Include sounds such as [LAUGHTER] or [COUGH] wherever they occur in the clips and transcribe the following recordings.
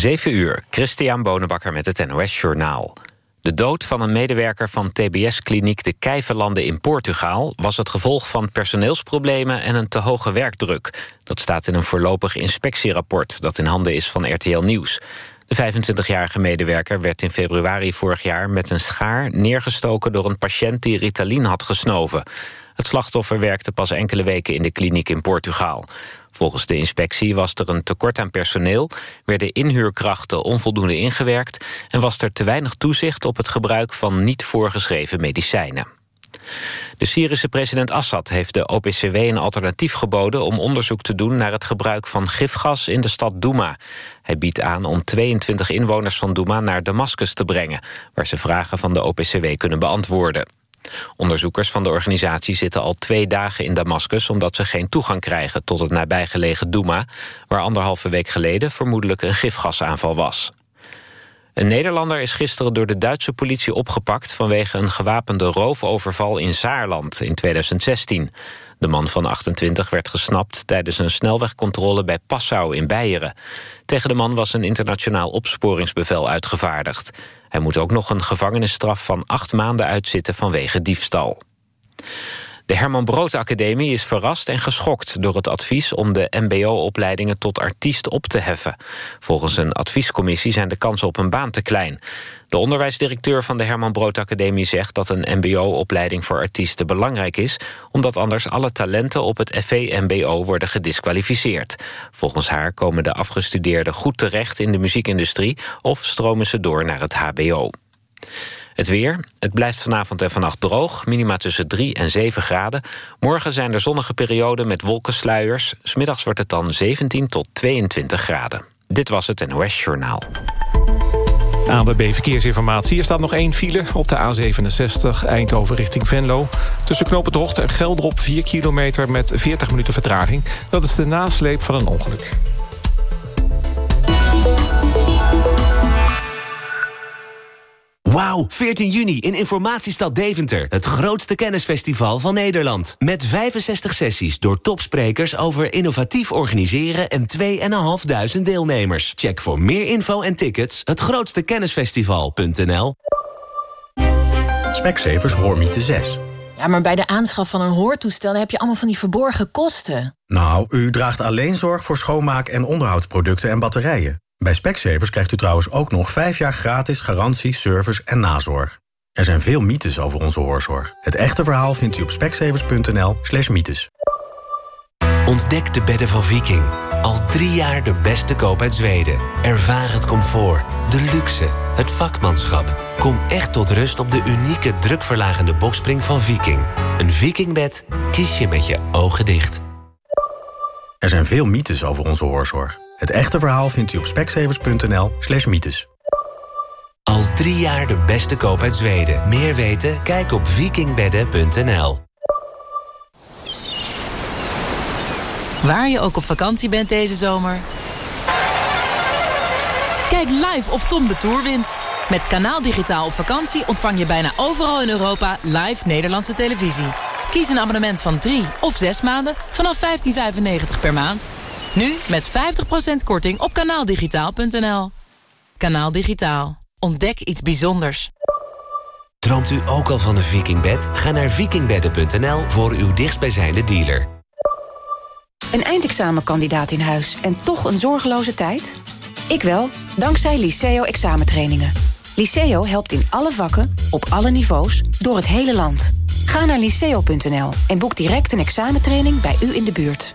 7 uur, Christian Bonenbakker met het NOS Journaal. De dood van een medewerker van TBS-kliniek De Kijverlanden in Portugaal... was het gevolg van personeelsproblemen en een te hoge werkdruk. Dat staat in een voorlopig inspectierapport dat in handen is van RTL Nieuws. De 25-jarige medewerker werd in februari vorig jaar met een schaar neergestoken door een patiënt die Ritalin had gesnoven. Het slachtoffer werkte pas enkele weken in de kliniek in Portugaal. Volgens de inspectie was er een tekort aan personeel... werden inhuurkrachten onvoldoende ingewerkt... en was er te weinig toezicht op het gebruik van niet voorgeschreven medicijnen. De Syrische president Assad heeft de OPCW een alternatief geboden... om onderzoek te doen naar het gebruik van gifgas in de stad Douma. Hij biedt aan om 22 inwoners van Douma naar Damascus te brengen... waar ze vragen van de OPCW kunnen beantwoorden. Onderzoekers van de organisatie zitten al twee dagen in Damascus... omdat ze geen toegang krijgen tot het nabijgelegen Douma... waar anderhalve week geleden vermoedelijk een gifgasaanval was. Een Nederlander is gisteren door de Duitse politie opgepakt... vanwege een gewapende roofoverval in Saarland in 2016. De man van 28 werd gesnapt tijdens een snelwegcontrole bij Passau in Beieren. Tegen de man was een internationaal opsporingsbevel uitgevaardigd. Hij moet ook nog een gevangenisstraf van acht maanden uitzitten vanwege diefstal. De Herman Brood Academie is verrast en geschokt door het advies om de mbo-opleidingen tot artiest op te heffen. Volgens een adviescommissie zijn de kansen op een baan te klein. De onderwijsdirecteur van de Herman Brood Academie zegt dat een mbo-opleiding voor artiesten belangrijk is, omdat anders alle talenten op het FV-mbo worden gedisqualificeerd. Volgens haar komen de afgestudeerden goed terecht in de muziekindustrie of stromen ze door naar het hbo. Het weer. Het blijft vanavond en vannacht droog. Minima tussen 3 en 7 graden. Morgen zijn er zonnige perioden met wolkensluiers. Smiddags wordt het dan 17 tot 22 graden. Dit was het NOS Journaal. ANWB Verkeersinformatie. Er staat nog één file op de A67 Eindhoven richting Venlo. Tussen Knopen Hoogte en Geldrop 4 kilometer met 40 minuten vertraging. Dat is de nasleep van een ongeluk. Wauw, 14 juni in Informatiestad Deventer. Het grootste kennisfestival van Nederland. Met 65 sessies door topsprekers over innovatief organiseren... en 2.500 deelnemers. Check voor meer info en tickets hetgrootstekennisfestival.nl Specsavers Hoormiete 6. Ja, maar bij de aanschaf van een hoortoestel heb je allemaal van die verborgen kosten. Nou, u draagt alleen zorg voor schoonmaak- en onderhoudsproducten en batterijen. Bij Specsavers krijgt u trouwens ook nog 5 jaar gratis garantie, service en nazorg. Er zijn veel mythes over onze hoorzorg. Het echte verhaal vindt u op specsavers.nl slash mythes. Ontdek de bedden van Viking. Al drie jaar de beste koop uit Zweden. Ervaar het comfort, de luxe, het vakmanschap. Kom echt tot rust op de unieke drukverlagende bokspring van Viking. Een Vikingbed kies je met je ogen dicht. Er zijn veel mythes over onze hoorzorg. Het echte verhaal vindt u op speksevers.nl slash mythes. Al drie jaar de beste koop uit Zweden. Meer weten? Kijk op vikingbedden.nl Waar je ook op vakantie bent deze zomer. Kijk live of Tom de Tour wint. Met Kanaal Digitaal op vakantie ontvang je bijna overal in Europa live Nederlandse televisie. Kies een abonnement van 3 of 6 maanden vanaf 15,95 per maand. Nu met 50% korting op kanaaldigitaal.nl. Kanaal Digitaal. Ontdek iets bijzonders. Droomt u ook al van een vikingbed? Ga naar vikingbedden.nl voor uw dichtstbijzijnde dealer. Een eindexamenkandidaat in huis en toch een zorgeloze tijd? Ik wel, dankzij Liceo examentrainingen. Liceo helpt in alle vakken, op alle niveaus, door het hele land. Ga naar liceo.nl en boek direct een examentraining bij u in de buurt.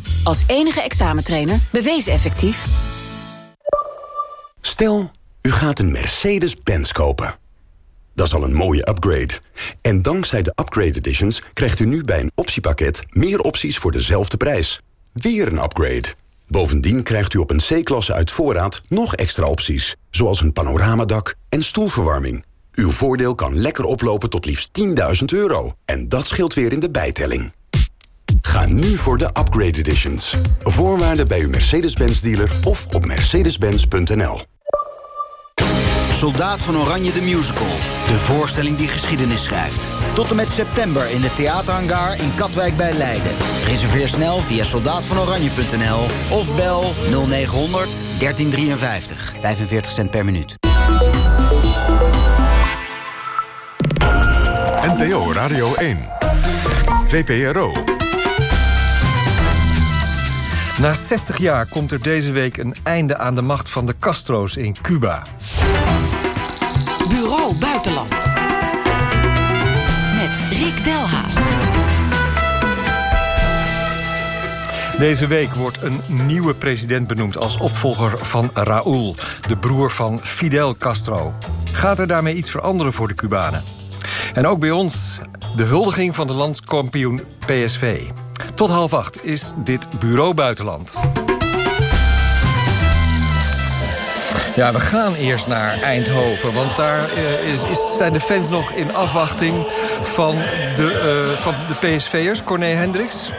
Als enige examentrainer bewezen effectief. Stel, u gaat een Mercedes-Benz kopen. Dat is al een mooie upgrade. En dankzij de Upgrade Editions krijgt u nu bij een optiepakket... meer opties voor dezelfde prijs. Weer een upgrade. Bovendien krijgt u op een C-klasse uit voorraad nog extra opties. Zoals een panoramadak en stoelverwarming. Uw voordeel kan lekker oplopen tot liefst 10.000 euro. En dat scheelt weer in de bijtelling. Ga nu voor de upgrade editions. Voorwaarden bij uw Mercedes-Benz dealer of op mercedes-benz.nl. Soldaat van Oranje de Musical. De voorstelling die geschiedenis schrijft. Tot en met september in de theaterhangar in Katwijk bij Leiden. Reserveer snel via soldaatvanoranje.nl of bel 0900 1353. 45 cent per minuut. NPO Radio 1. VPRO. Na 60 jaar komt er deze week een einde aan de macht van de Castro's in Cuba. Bureau Buitenland. Met Rick Delhaas. Deze week wordt een nieuwe president benoemd als opvolger van Raúl, de broer van Fidel Castro. Gaat er daarmee iets veranderen voor de Cubanen? En ook bij ons de huldiging van de landskampioen PSV. Tot half acht is dit Bureau Buitenland. Ja, we gaan eerst naar Eindhoven. Want daar uh, is, is, zijn de fans nog in afwachting van de, uh, van de PSV'ers. Corné Hendricks.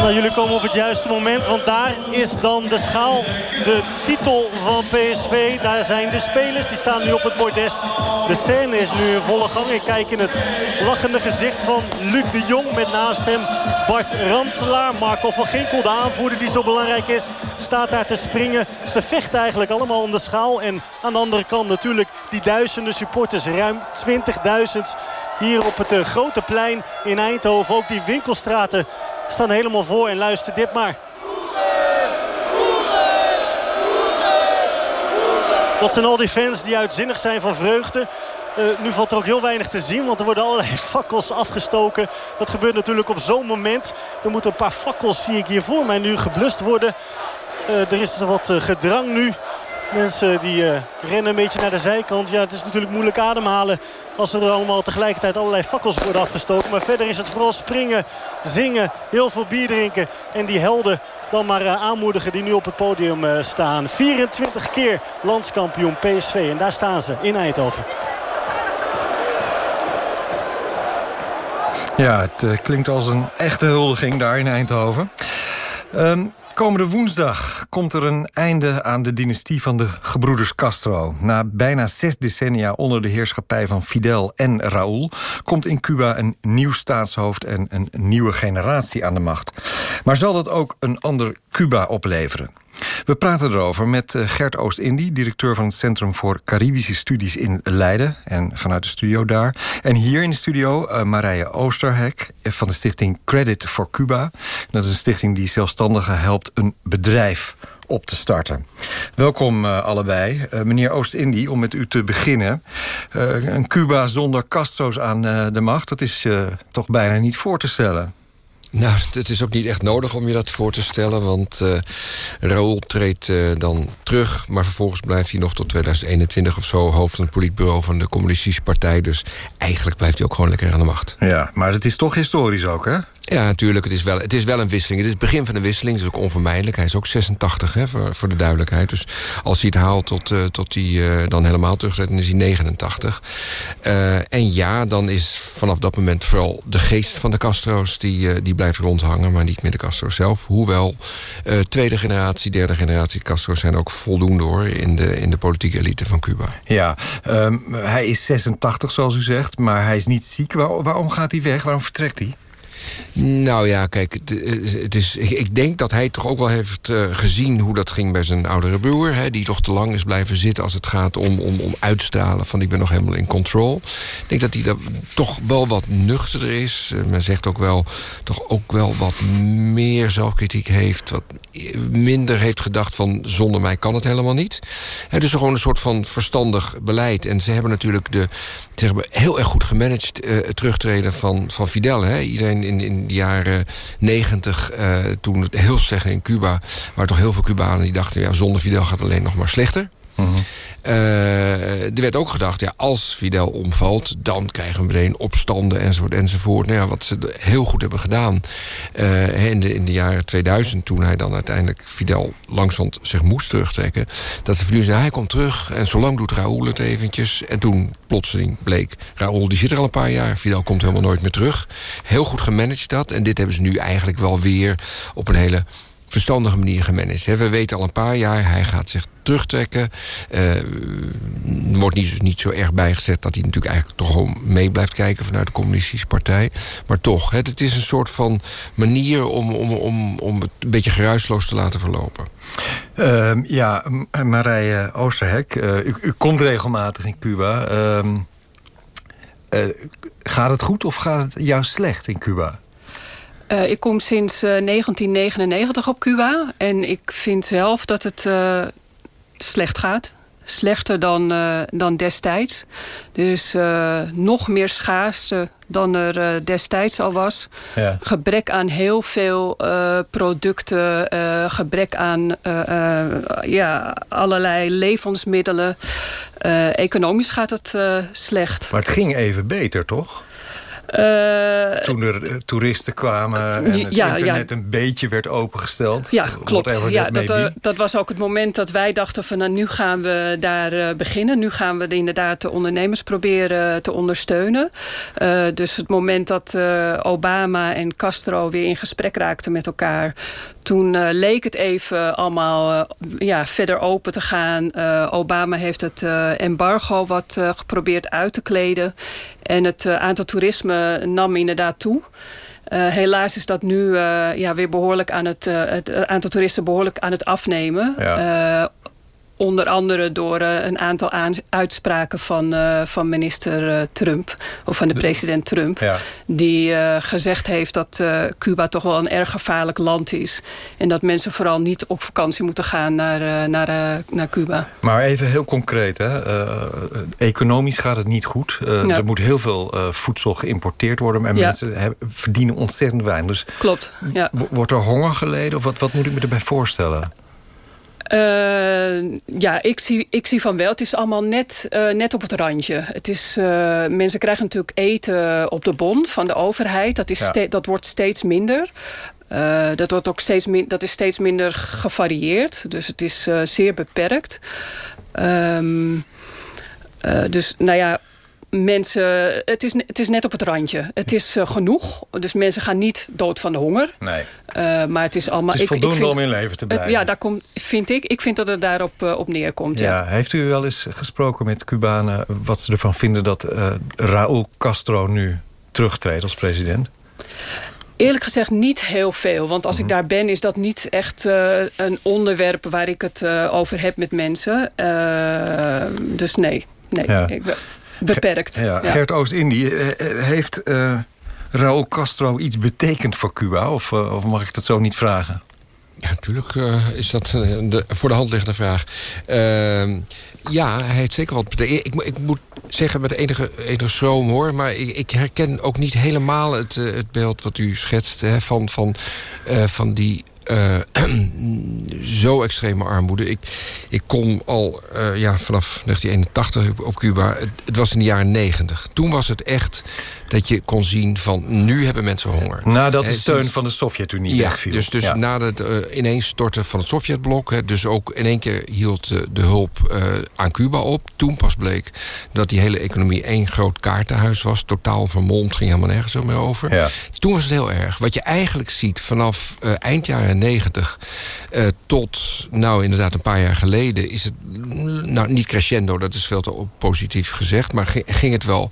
Nou, jullie komen op het juiste moment, want daar is dan de schaal, de titel van PSV. Daar zijn de spelers, die staan nu op het bordes. De scène is nu in volle gang. Ik kijk in het lachende gezicht van Luc de Jong met naast hem Bart Rantelaar. Marco van Ginkel, de aanvoerder die zo belangrijk is, staat daar te springen. Ze vechten eigenlijk allemaal om de schaal. En aan de andere kant natuurlijk die duizenden supporters, ruim 20.000 hier op het grote plein in Eindhoven. Ook die winkelstraten staan helemaal voor. En luister dit maar. Dat zijn al die fans die uitzinnig zijn van vreugde. Uh, nu valt er ook heel weinig te zien, want er worden allerlei [LAUGHS] fakkels afgestoken. Dat gebeurt natuurlijk op zo'n moment. Er moeten een paar fakkels, zie ik hier voor mij, nu geblust worden. Uh, er is wat uh, gedrang nu. Mensen die rennen een beetje naar de zijkant. Ja, het is natuurlijk moeilijk ademhalen als er allemaal tegelijkertijd allerlei fakkels worden afgestoken. Maar verder is het vooral springen, zingen, heel veel bier drinken. En die helden dan maar aanmoedigen die nu op het podium staan. 24 keer landskampioen PSV. En daar staan ze in Eindhoven. Ja, het klinkt als een echte huldiging daar in Eindhoven. Um, komende woensdag komt er een einde aan de dynastie van de gebroeders Castro. Na bijna zes decennia onder de heerschappij van Fidel en Raúl... komt in Cuba een nieuw staatshoofd en een nieuwe generatie aan de macht. Maar zal dat ook een ander Cuba opleveren? We praten erover met Gert Oost-Indie, directeur van het Centrum voor Caribische Studies in Leiden. En vanuit de studio daar. En hier in de studio uh, Marije Oosterhek van de stichting Credit for Cuba. Dat is een stichting die zelfstandigen helpt een bedrijf op te starten. Welkom allebei. Meneer Oost-Indie, om met u te beginnen. Een Cuba zonder Castro's aan de macht, dat is toch bijna niet voor te stellen. Nou, het is ook niet echt nodig om je dat voor te stellen. Want uh, Raoul treedt uh, dan terug. Maar vervolgens blijft hij nog tot 2021 of zo... hoofd van het politbureau van de Communistische Partij. Dus eigenlijk blijft hij ook gewoon lekker aan de macht. Ja, maar het is toch historisch ook, hè? Ja, natuurlijk. Het is, wel, het is wel een wisseling. Het is het begin van de wisseling. Het is ook onvermijdelijk. Hij is ook 86, hè, voor, voor de duidelijkheid. Dus als hij het haalt tot, uh, tot hij uh, dan helemaal terugzet... dan is hij 89. Uh, en ja, dan is vanaf dat moment vooral de geest van de Castro's... die, die blijft rondhangen, maar niet meer de Castro's zelf. Hoewel tweede generatie, derde generatie Castro's... zijn ook voldoende hoor in de, in de politieke elite van Cuba. Ja, um, hij is 86 zoals u zegt, maar hij is niet ziek. Waar, waarom gaat hij weg? Waarom vertrekt hij? Nou ja, kijk, het, het is, ik denk dat hij toch ook wel heeft uh, gezien hoe dat ging bij zijn oudere broer. Hè, die toch te lang is blijven zitten als het gaat om, om, om uitstralen van ik ben nog helemaal in control. Ik denk dat hij daar toch wel wat nuchterder is. Uh, men zegt ook wel, toch ook wel wat meer zelfkritiek heeft. Wat minder heeft gedacht van zonder mij kan het helemaal niet. Hè, dus gewoon een soort van verstandig beleid. En ze hebben natuurlijk de, ze hebben heel erg goed gemanaged het terugtreden van, van Fidel. Hè. Iedereen in, in de jaren negentig, uh, toen het heel slecht in Cuba... waren toch heel veel Cubanen die dachten... ja, zonder Fidel gaat het alleen nog maar slechter. -huh. Uh, er werd ook gedacht, ja, als Fidel omvalt... dan krijgen we meteen opstanden enzovoort enzovoort. Nou ja, wat ze heel goed hebben gedaan uh, in, de, in de jaren 2000... toen hij dan uiteindelijk Fidel langzaam zich moest terugtrekken... dat ze verliezen, hij komt terug en zolang doet Raoul het eventjes. En toen plotseling bleek, Raoul die zit er al een paar jaar... Fidel komt helemaal nooit meer terug. Heel goed gemanaged dat. En dit hebben ze nu eigenlijk wel weer op een hele verstandige manier gemanaged. We weten al een paar jaar, hij gaat zich terugtrekken. Uh, er wordt niet, dus niet zo erg bijgezet dat hij natuurlijk eigenlijk toch gewoon mee blijft kijken vanuit de Communistische Partij. Maar toch, het, het is een soort van manier om, om, om, om het een beetje geruisloos te laten verlopen. Uh, ja, Marije Oosterhek, uh, u, u, komt regelmatig in Cuba. Ehm, gaat het goed of gaat het juist slecht in Cuba? Uh, ik kom sinds uh, 1999 op Cuba. En ik vind zelf dat het uh, slecht gaat. Slechter dan, dan destijds. Dus nog meer schaarste dan er destijds al was. Ja. Gebrek aan heel veel producten. gebrek aan ja, allerlei levensmiddelen. economisch gaat het slecht. Maar het ging even beter, toch? Uh, Toen er uh, toeristen kwamen en het ja, internet ja. een beetje werd opengesteld. Ja, klopt. Ja, dat, uh, dat, was ook het moment dat wij dachten van nou, nu gaan we daar beginnen. Nu gaan we inderdaad de ondernemers proberen te ondersteunen. dus het moment dat Obama en Castro weer in gesprek raakten met elkaar... Toen leek het even allemaal ja, verder open te gaan. Obama heeft het embargo wat geprobeerd uit te kleden. En het aantal toerisme nam inderdaad toe. Uh, helaas is dat nu uh, ja, weer behoorlijk aan het, uh, het aantal toeristen behoorlijk aan het afnemen. Ja. Onder andere door uh, een aantal uitspraken van, uh, van minister uh, Trump. Of van de president Trump. Ja. Die gezegd heeft dat Cuba toch wel een erg gevaarlijk land is. En dat mensen vooral niet op vakantie moeten gaan naar, naar, naar Cuba. Maar even heel concreet. Hè? economisch gaat het niet goed. Ja. Er moet heel veel voedsel geïmporteerd worden. En ja. mensen hebben, verdienen ontzettend weinig. Dus Klopt, ja. Wordt er honger geleden? Of wat, wat moet ik me erbij voorstellen? Uh, ja, ik zie, ik zie van wel. Het is allemaal net, uh, net op het randje. Het is, uh, mensen krijgen natuurlijk eten op de bon van de overheid. Dat, is ja. dat wordt steeds minder. dat, wordt ook steeds min dat is steeds minder gevarieerd. Dus het is zeer beperkt. Um, dus nou ja, mensen, het is, het is net op het randje. Het is uh, genoeg. Dus mensen gaan niet dood van de honger. Nee. Uh, maar het is allemaal... Het is voldoende ik, ik vind, om in leven te blijven. Het, ja, daar komt, vind ik. Ik vind dat het daarop uh, op neerkomt. Ja. ja. Heeft u wel eens gesproken met Cubanen... wat ze ervan vinden dat Raúl Castro nu terugtreedt als president? Eerlijk gezegd niet heel veel. Want als mm -hmm. ik daar ben is dat niet echt uh, een onderwerp... waar ik het uh, over heb met mensen. Uh, dus nee. nee ja. ik, beperkt. Ja, ja. Gert Oost-Indie, heeft uh, Raúl Castro iets betekend voor Cuba? Of, uh, of, mag ik dat zo niet vragen? Ja, natuurlijk uh, is dat de voor de hand liggende vraag. Ehm, ja, hij heeft zeker wat betekend. Ik, ik, moet zeggen met enige, enige schroom hoor... maar ik, ik herken ook niet helemaal het, het beeld wat u schetst... Hè, van, van, van die uh, [CLEARS THROAT] zo extreme armoede. Ik, ik kom al uh, ja, vanaf 1981 op Cuba. Het, het, was in de jaren 90. Toen was het echt dat je kon zien van nu hebben mensen honger. Nadat de steun van de Sovjet-Unie ja, wegviel. Dus, dus ja. na het uh, ineens storten van het Sovjetblok... Hè, dus ook in één keer hield uh, de hulp uh, aan Cuba op. Toen pas bleek dat die hele economie één groot kaartenhuis was. Totaal vermomd, ging helemaal nergens meer over. Ja. Toen was het heel erg. Wat je eigenlijk ziet vanaf eind jaren 90 tot nou inderdaad een paar jaar geleden... is het nou niet crescendo, dat is veel te positief gezegd... maar ging het wel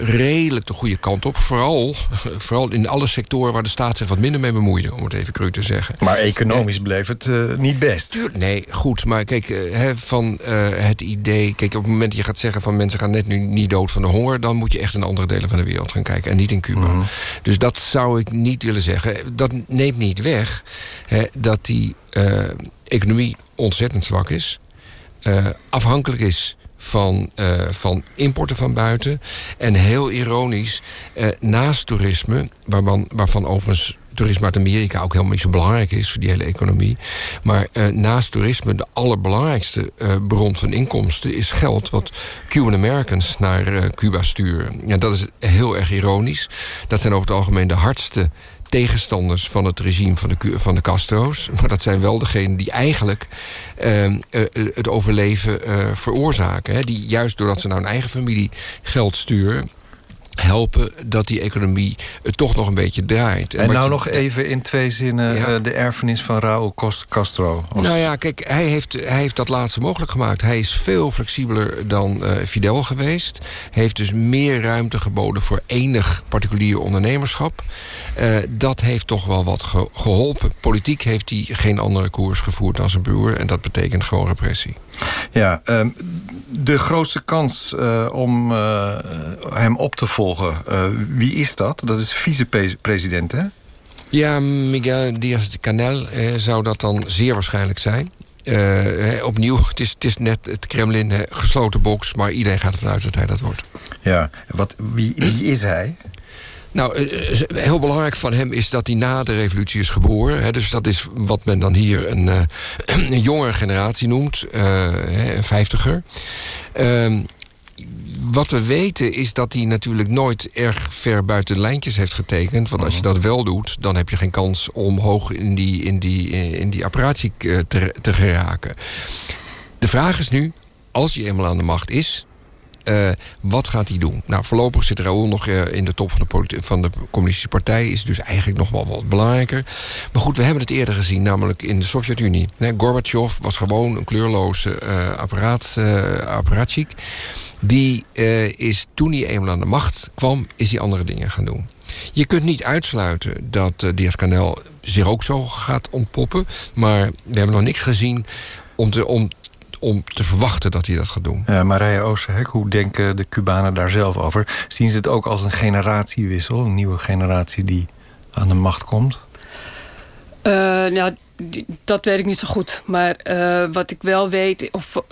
redelijk de goede kant op. Vooral, vooral in alle sectoren waar de staat zich wat minder mee bemoeide... om het even cru te zeggen. Maar economisch bleef het uh, niet best. Nee, goed. Maar kijk, uh, van uh, het idee... Kijk, op het moment dat je gaat zeggen van mensen gaan net nu niet dood van de honger... dan moet je echt in andere delen van de wereld gaan kijken. En niet in Cuba. Mm -hmm. Dus dat zou ik niet willen zeggen. Dat neemt niet weg dat die economie ontzettend zwak is. afhankelijk is van, uh, van importen van buiten. En heel ironisch, uh, naast toerisme, waarvan, waarvan overigens toerisme uit Amerika ook helemaal niet zo belangrijk is voor die hele economie. Maar naast toerisme, de allerbelangrijkste bron van inkomsten is geld wat Cuban Americans naar Cuba sturen. Ja, dat is heel erg ironisch. Dat zijn over het algemeen de hardste tegenstanders van het regime van de, van de Castro's. [LAUGHS] Maar dat zijn wel degenen die eigenlijk ehm, eh, eh, het overleven uh, veroorzaken. Hè? Die juist doordat ze naar hun eigen familie geld sturen helpen dat die economie het toch nog een beetje draait. En, nou nog even in twee zinnen de erfenis van Raúl Castro. Nou ja, kijk, hij heeft, hij heeft dat laatste mogelijk gemaakt. Hij is veel flexibeler dan Fidel geweest. Hij heeft dus meer ruimte geboden voor enig particulier ondernemerschap. Uh, dat heeft toch wel wat geholpen. Politiek heeft hij geen andere koers gevoerd dan zijn broer. En dat betekent gewoon repressie. Ja, uh, de grootste kans uh, om uh, hem op te volgen, wie is dat? Dat is vicepresident, hè? Ja, Miguel Díaz-Canel zou dat dan zeer waarschijnlijk zijn. opnieuw, [LAUGHS] het is, het is net het Kremlin, gesloten box... maar iedereen gaat ervan uit dat hij dat wordt. Ja, wat, wie, wie is hij? Nou, eh, eh, heel belangrijk van hem is dat hij na de revolutie is geboren. Hè, dus dat is wat men dan hier een, uh, [CLEARS THROAT] een jongere generatie noemt. Uh, een vijftiger. Uh, wat we weten is dat hij natuurlijk nooit erg ver buiten de lijntjes heeft getekend. Want als je dat wel doet, dan heb je geen kans om hoog in die, in die, in die apparatie te, te geraken. De vraag is nu, als hij eenmaal aan de macht is... Uh, wat gaat hij doen? Nou, voorlopig zit Raoul nog uh, in de top van de, van de Communistische Partij. Is dus eigenlijk nog wel wat belangrijker. Maar goed, we hebben het eerder gezien, namelijk in de Sovjet-Unie. Gorbachev was gewoon een kleurloze uh, apparaat. Die is toen hij eenmaal aan de macht kwam, is hij andere dingen gaan doen. Je kunt niet uitsluiten dat uh, Diaz-Canel zich ook zo gaat ontpoppen. Maar we hebben nog niks gezien om te, om om te verwachten dat hij dat gaat doen. Ja, Marije Oosterhek, hoe denken de Cubanen daar zelf over? Zien ze het ook als een generatiewissel? Een nieuwe generatie die aan de macht komt? Uh, nou, dat weet ik niet zo goed. Maar uh, wat ik wel weet... Of,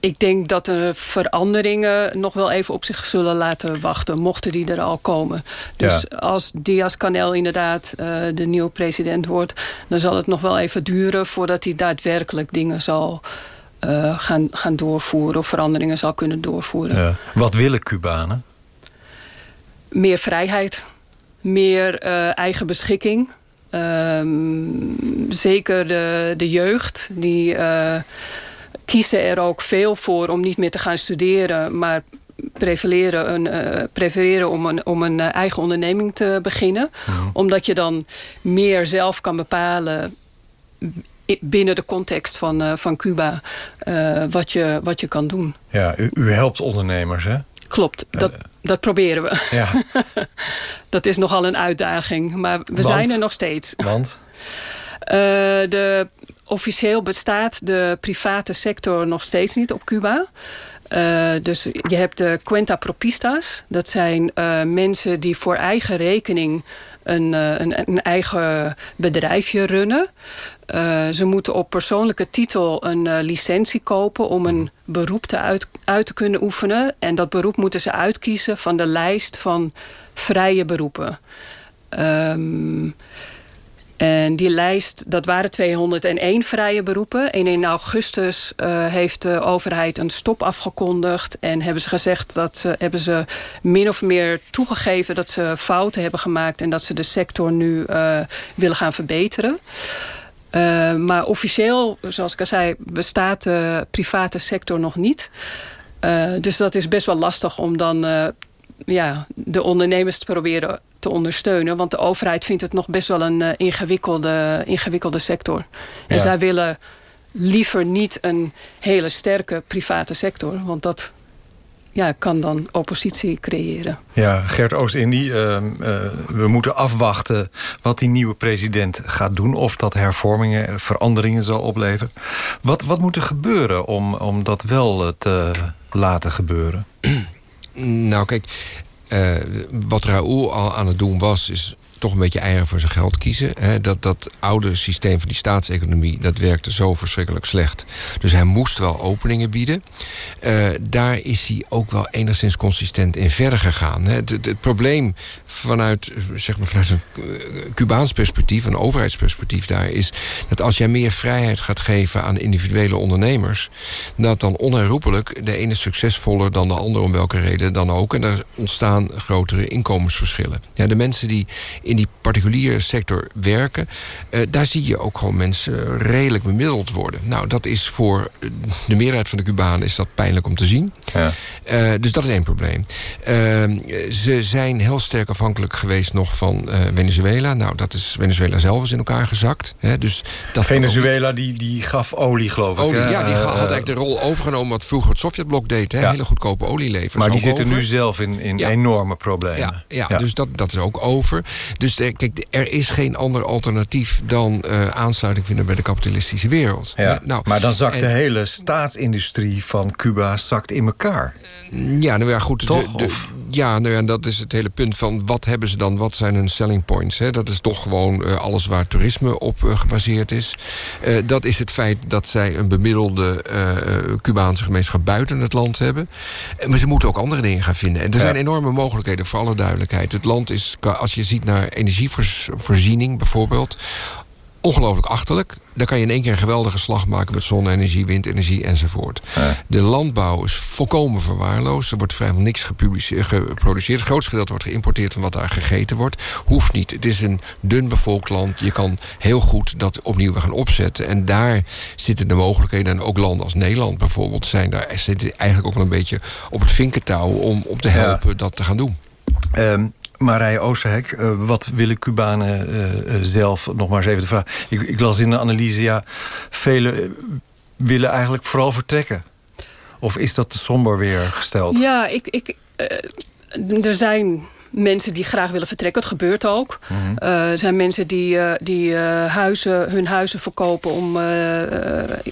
ik denk dat de veranderingen nog wel even op zich zullen laten wachten. Mochten die er al komen. Dus ja. als Diaz-Canel inderdaad uh, de nieuwe president wordt... dan zal het nog wel even duren voordat hij daadwerkelijk dingen zal uh, gaan, gaan doorvoeren of veranderingen zal kunnen doorvoeren. Ja. Wat willen Cubanen? Meer vrijheid, meer uh, eigen beschikking. Um, zeker de, de jeugd, die uh, kiezen er ook veel voor om niet meer te gaan studeren, maar prefereren, een, prefereren om een, om een eigen onderneming te beginnen. Mm. Omdat je dan meer zelf kan bepalen binnen de context van, uh, van Cuba uh, wat, je, wat je kan doen. Ja, u, u helpt ondernemers, hè? Klopt, dat, dat proberen we. Ja. [LAUGHS] dat is nogal een uitdaging, maar we Want? zijn er nog steeds. Want? Uh, [LAUGHS] de, officieel bestaat de private sector nog steeds niet op Cuba. Uh, dus je hebt de cuenta propistas. Dat zijn uh, mensen die voor eigen rekening een, een, een eigen bedrijfje runnen. Uh, ze moeten op persoonlijke titel een uh, licentie kopen... om een beroep te uit, te kunnen oefenen. En dat beroep moeten ze uitkiezen van de lijst van vrije beroepen. Um, en die lijst, dat waren 201 vrije beroepen. En in augustus uh, heeft de overheid een stop afgekondigd. En hebben ze gezegd dat ze, hebben ze min of meer toegegeven dat ze fouten hebben gemaakt. En dat ze de sector nu willen gaan verbeteren. Uh, maar officieel, zoals ik al zei, bestaat de private sector nog niet. Uh, dus dat is best wel lastig om dan uh, ja, de ondernemers te proberen te ondersteunen. Want de overheid vindt het nog best wel een ingewikkelde, ingewikkelde sector. En ja. zij willen liever niet een hele sterke private sector. Want dat ja, kan dan oppositie creëren. Ja, Gert Oost-Indie, uh, uh, we moeten afwachten wat die nieuwe president gaat doen. Of dat hervormingen, veranderingen zal opleveren. Wat, wat moet er gebeuren om, om dat wel te laten gebeuren? [CLEARS THROAT] Nou kijk, uh, wat Raoul al aan het doen was... is toch een beetje eieren voor zijn geld kiezen. Hè. Dat, dat oude systeem van die staatseconomie, dat werkte zo verschrikkelijk slecht. Dus hij moest wel openingen bieden. Uh, daar is hij ook wel enigszins consistent in verder gegaan. Hè. Het, probleem vanuit, zeg maar, vanuit een Cubaans perspectief, een overheidsperspectief daar, is dat als jij meer vrijheid gaat geven aan individuele ondernemers, dat dan onherroepelijk de ene succesvoller dan de ander, om welke reden dan ook. En er ontstaan grotere inkomensverschillen. Ja, de mensen die in die particuliere sector werken, uh, daar zie je ook gewoon mensen redelijk bemiddeld worden. Nou, dat is voor de meerderheid van de Cubanen is dat pijnlijk om te zien. Ja. Uh, dus dat is één probleem. Uh, ze zijn heel sterk afhankelijk geweest nog van Venezuela. Nou, dat is Venezuela zelf is in elkaar gezakt. Hè, dus dat Venezuela die, die gaf olie, geloof ik. Olie, ja, die had eigenlijk de rol overgenomen wat vroeger het Sovjetblok deed. Hè, ja. Hele goedkope olielevers. Maar die zitten over. nu zelf in, in ja. enorme problemen. Ja, ja, ja, dus dat, dat is ook over. Dus er, kijk, er is geen ander alternatief dan uh, aansluiting vinden bij de kapitalistische wereld. Ja. Nou, maar dan zakt en, de hele staatsindustrie van Cuba zakt in elkaar. Ja, nou ja, goed. Toch, de, de, ja, nou ja, dat is het hele punt van wat hebben ze dan, wat zijn hun selling points? Hè? Dat is toch gewoon uh, alles waar toerisme op uh, gebaseerd is. Dat is het feit dat zij een bemiddelde Cubaanse gemeenschap buiten het land hebben. maar ze moeten ook andere dingen gaan vinden. En er ja. zijn enorme mogelijkheden, voor alle duidelijkheid. Het land is, als je ziet naar energievoorziening bijvoorbeeld ongelooflijk achterlijk. Dan kan je in één keer een geweldige slag maken met zonne-energie, windenergie enzovoort. Ja. De landbouw is volkomen verwaarloosd. Er wordt vrijwel niks geproduceerd. Het grootste gedeelte wordt geïmporteerd van wat daar gegeten wordt. Hoeft niet. Het is een dun bevolkt land. Je kan heel goed dat opnieuw gaan opzetten. En daar zitten de mogelijkheden. En ook landen als Nederland bijvoorbeeld zijn daar zitten eigenlijk ook wel een beetje op het vinkentouw om, om te helpen ja. dat te gaan doen. Um, Marije Oosterhek, uh, wat willen Cubanen uh, uh, zelf? Nog maar eens even de vraag. Ik, ik las in de analyse, ja, velen willen eigenlijk vooral vertrekken. Of is dat te somber weer gesteld? Ja, ik, ik, er zijn mensen die graag willen vertrekken. Het gebeurt ook. Mm -hmm. uh, er zijn mensen die, uh, die uh, huizen, hun huizen verkopen... om,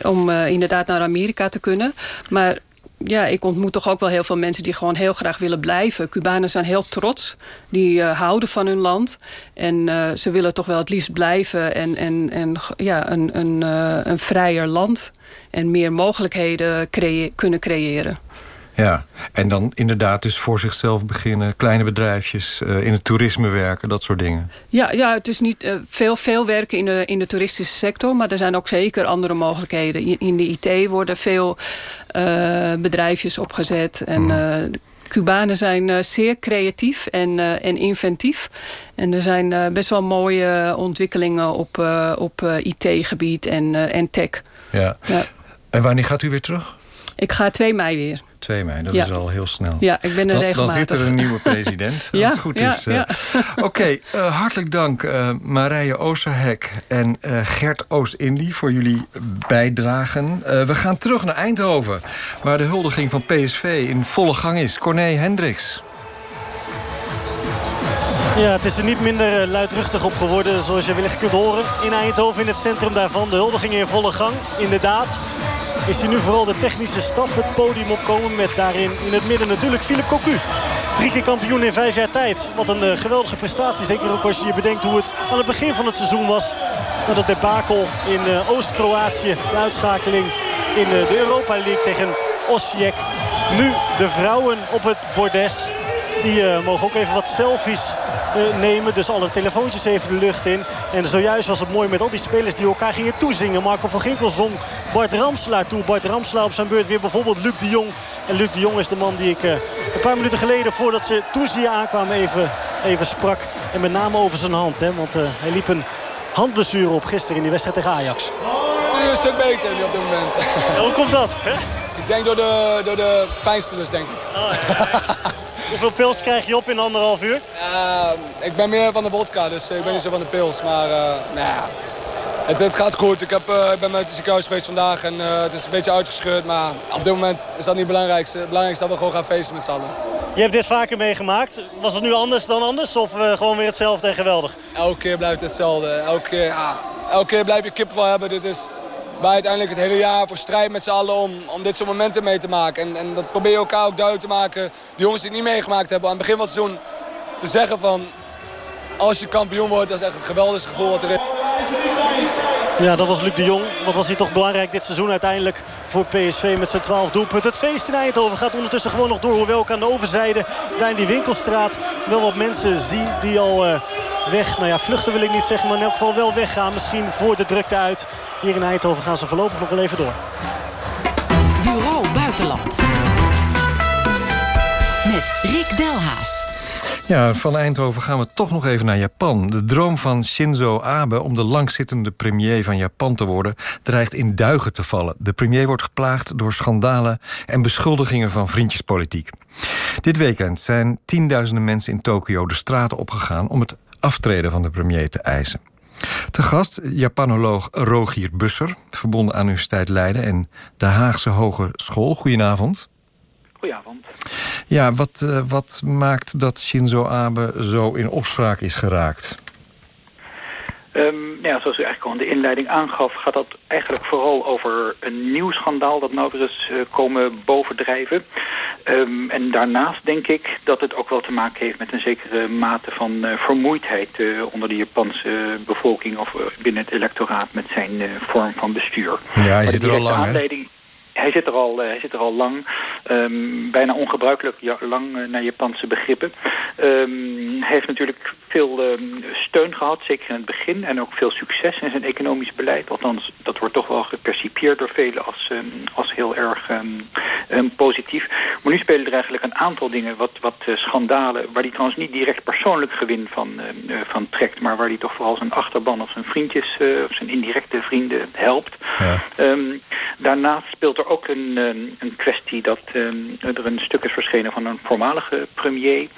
om inderdaad naar Amerika te kunnen. Maar ja, ik ontmoet toch ook wel heel veel mensen die gewoon heel graag willen blijven. Cubanen zijn heel trots. Die uh, houden van hun land. En uh, ze willen toch wel het liefst blijven. En, en, en ja, een, een, uh, een vrijer land. En meer mogelijkheden kunnen creëren. Ja, en dan inderdaad dus voor zichzelf beginnen. Kleine bedrijfjes, uh, in het toerisme werken, dat soort dingen. Ja, ja het is niet uh, veel, veel werken in de, in de toeristische sector. Maar er zijn ook zeker andere mogelijkheden. In, in de IT worden veel uh, bedrijfjes opgezet. En mm. Cubanen zijn zeer creatief en, en inventief. En er zijn best wel mooie ontwikkelingen op, op IT-gebied en, en tech. Ja. ja. En wanneer gaat u weer terug? Ik ga 2 mei weer. 2 mei, dat ja. is al heel snel. Ja, ik ben er dan, regelmatig. Dan zit er een [LAUGHS] nieuwe president, als ja, het goed ja, is. Uh, [LAUGHS] Oké, okay, uh, hartelijk dank uh, Marije Oosterhek en Gert Oost-Indie... voor jullie bijdragen. we gaan terug naar Eindhoven... waar de huldiging van PSV in volle gang is. Corné Hendricks. Ja, het is er niet minder luidruchtig op geworden zoals je wellicht kunt horen. In Eindhoven, in het centrum daarvan. De huldiging in volle gang, inderdaad is hij nu vooral de technische staf het podium opkomen. Met daarin in het midden natuurlijk Philip Cocu. Drie keer kampioen in vijf jaar tijd. Wat een uh, geweldige prestatie. Zeker ook als je je bedenkt hoe het aan het begin van het seizoen was. Na dat debakel in uh, Oost-Kroatië. De uitschakeling in uh, de Europa League tegen Osijek. Nu de vrouwen op het bordes. Die uh, mogen ook even wat selfies uh, nemen. Dus alle telefoontjes even de lucht in. En zojuist was het mooi met al die spelers die elkaar gingen toezingen. Marco van Ginkel zong Bart Ramselaar toe. Bart Ramselaar op zijn beurt weer bijvoorbeeld Luc de Jong. En Luc de Jong is de man die ik uh, een paar minuten geleden voordat ze toezien aankwamen even, even sprak. En met name over zijn hand. Hè, want hij liep een handblessure op gisteren in die wedstrijd tegen Ajax. Nu een stuk beter nu op dit moment. Ja, hoe komt dat? Hè? Ik denk door de, door de pijnstillers, denk ik. Oh, ja. Hoeveel pils krijg je op in anderhalf uur? Uh, ik ben meer van de vodka, dus ik ben niet zo van de pils. Maar uh, nou ja, het, het, gaat goed. Ik, heb, uh, ik ben met het ziekenhuis geweest vandaag en het is een beetje uitgescheurd. Maar op dit moment is dat niet het belangrijkste. Het belangrijkste is dat we gewoon gaan feesten met z'n allen. Je hebt dit vaker meegemaakt. Was het nu anders dan anders of gewoon weer hetzelfde en geweldig? Elke keer blijft het hetzelfde. Elke keer, ja, elke keer blijf je kip van hebben. Dit is wij uiteindelijk het hele jaar voor strijd met z'n allen om, om dit soort momenten mee te maken. En, en dat probeer je elkaar ook duidelijk te maken. De jongens die het niet meegemaakt hebben aan het begin van het seizoen te zeggen van... als je kampioen wordt, dat is echt het geweldigste gevoel wat er is. Ja, dat was Luc de Jong. Wat was hij toch belangrijk dit seizoen uiteindelijk voor PSV met zijn 12 doelpunten. Het feest in Eindhoven gaat ondertussen gewoon nog door. Hoewel ik aan de overzijde, daar in die winkelstraat, wel wat mensen zie die al uh, weg... Nou ja, vluchten wil ik niet zeggen, maar in elk geval wel weggaan. Misschien voor de drukte uit. Hier in Eindhoven gaan ze voorlopig nog wel even door. Bureau Buitenland. Met Rick Delhaas. Ja, van Eindhoven gaan we toch nog even naar Japan. De droom van Shinzo Abe om de langzittende premier van Japan te worden... dreigt in duigen te vallen. De premier wordt geplaagd door schandalen en beschuldigingen van vriendjespolitiek. Dit weekend zijn tienduizenden mensen in Tokio de straten opgegaan... om het aftreden van de premier te eisen. Te gast Japanoloog Rogier Busser, verbonden aan Universiteit Leiden... en de Haagse Hogeschool. Goedenavond. Goedenavond. Ja, wat, uh, wat maakt dat Shinzo Abe zo in opspraak is geraakt? Um, ja, zoals u eigenlijk al in de inleiding aangaf... gaat dat eigenlijk vooral over een nieuw schandaal... dat nou weer eens uh, komen bovendrijven. Um, en daarnaast denk ik dat het ook wel te maken heeft... met een zekere mate van uh, vermoeidheid... onder de Japanse bevolking of binnen het electoraat... met zijn vorm van bestuur. Ja, hij zit er al lang, aanleiding... Hij zit er al, uh, hij zit er al lang, um, bijna ongebruikelijk ja, lang uh, naar Japanse begrippen. Um, hij heeft natuurlijk veel um, steun gehad, zeker in het begin. En ook veel succes in zijn economisch beleid. Althans, dat wordt toch wel gepercipieerd door velen als, als heel erg positief. Maar nu spelen er eigenlijk een aantal dingen, wat, wat uh, schandalen... waar hij trouwens niet direct persoonlijk gewin van, van trekt... maar waar hij toch vooral zijn achterban of zijn vriendjes... of zijn indirecte vrienden helpt. Ja. daarnaast speelt er ook een, een kwestie dat um, er een stuk is verschenen van een voormalige premier.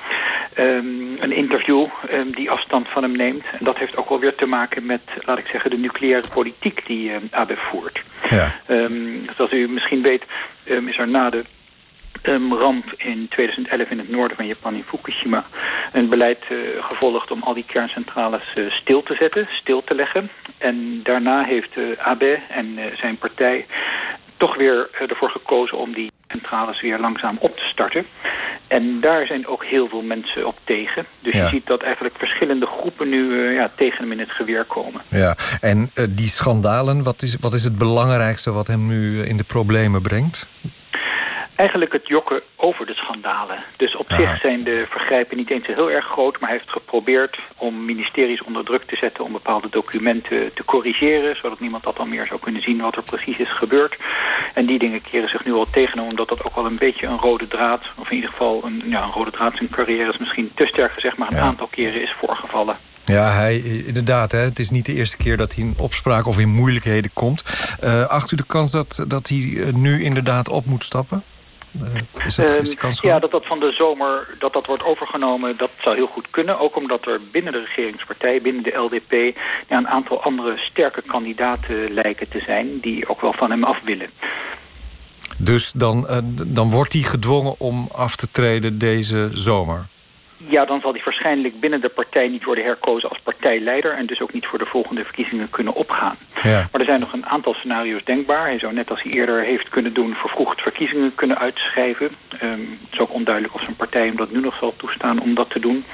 Um, een interview um, die afstand van hem neemt. En dat heeft ook wel weer te maken met, laat ik zeggen, de nucleaire politiek die Abe voert. Ja. zoals u misschien weet is er na de um, ramp in 2011 in het noorden van Japan in Fukushima een beleid uh, gevolgd om al die kerncentrales uh, stil te zetten, stil te leggen. En daarna heeft uh, Abe en zijn partij toch weer ervoor gekozen om die centrales weer langzaam op te starten. En daar zijn ook heel veel mensen op tegen. Dus ja. je ziet dat eigenlijk verschillende groepen nu uh, ja, tegen hem in het geweer komen. Ja, en uh, die schandalen, wat is, wat is het belangrijkste wat hem nu in de problemen brengt? Eigenlijk het jokken over de schandalen. Dus op Aha. zich zijn de vergrijpen niet eens heel erg groot... maar hij heeft geprobeerd om ministeries onder druk te zetten... om bepaalde documenten te corrigeren... zodat niemand dat dan meer zou kunnen zien wat er precies is gebeurd. En die dingen keren zich nu al tegen hem... omdat dat ook wel een beetje een rode draad... of in ieder geval een, ja, een rode draad zijn carrière is misschien te sterk gezegd... maar een ja. aantal keren is voorgevallen. Ja, hij, inderdaad. Hè, het is niet de eerste keer dat hij in opspraak of in moeilijkheden komt. Uh, acht u de kans dat, dat hij nu inderdaad op moet stappen? Is dat, is kans ja, dat dat van de zomer dat dat wordt overgenomen, dat zou heel goed kunnen. Ook omdat er binnen de regeringspartij, binnen de LDP... Ja, een aantal andere sterke kandidaten lijken te zijn... die ook wel van hem af willen. Dus dan, uh, dan wordt hij gedwongen om af te treden deze zomer? Ja, dan zal hij waarschijnlijk binnen de partij niet worden herkozen als partijleider... en dus ook niet voor de volgende verkiezingen kunnen opgaan. Ja. Maar er zijn nog een aantal scenario's denkbaar. Hij zou net als hij eerder heeft kunnen doen... vervroegd verkiezingen kunnen uitschrijven. Um, het is ook onduidelijk of zijn partij hem dat nu nog zal toestaan om dat te doen.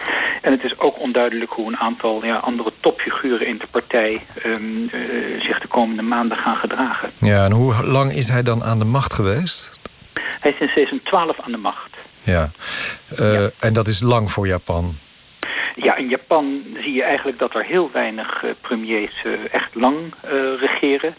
En het is ook onduidelijk hoe een aantal ja, andere topfiguren in de partij... Um, uh, zich de komende maanden gaan gedragen. Ja, en hoe lang is hij dan aan de macht geweest? Hij is in 2012 aan de macht. Ja. Uh, ja. En dat is lang voor Japan. Ja, in Japan zie je eigenlijk dat er heel weinig uh, premiers uh, echt lang uh, regeren.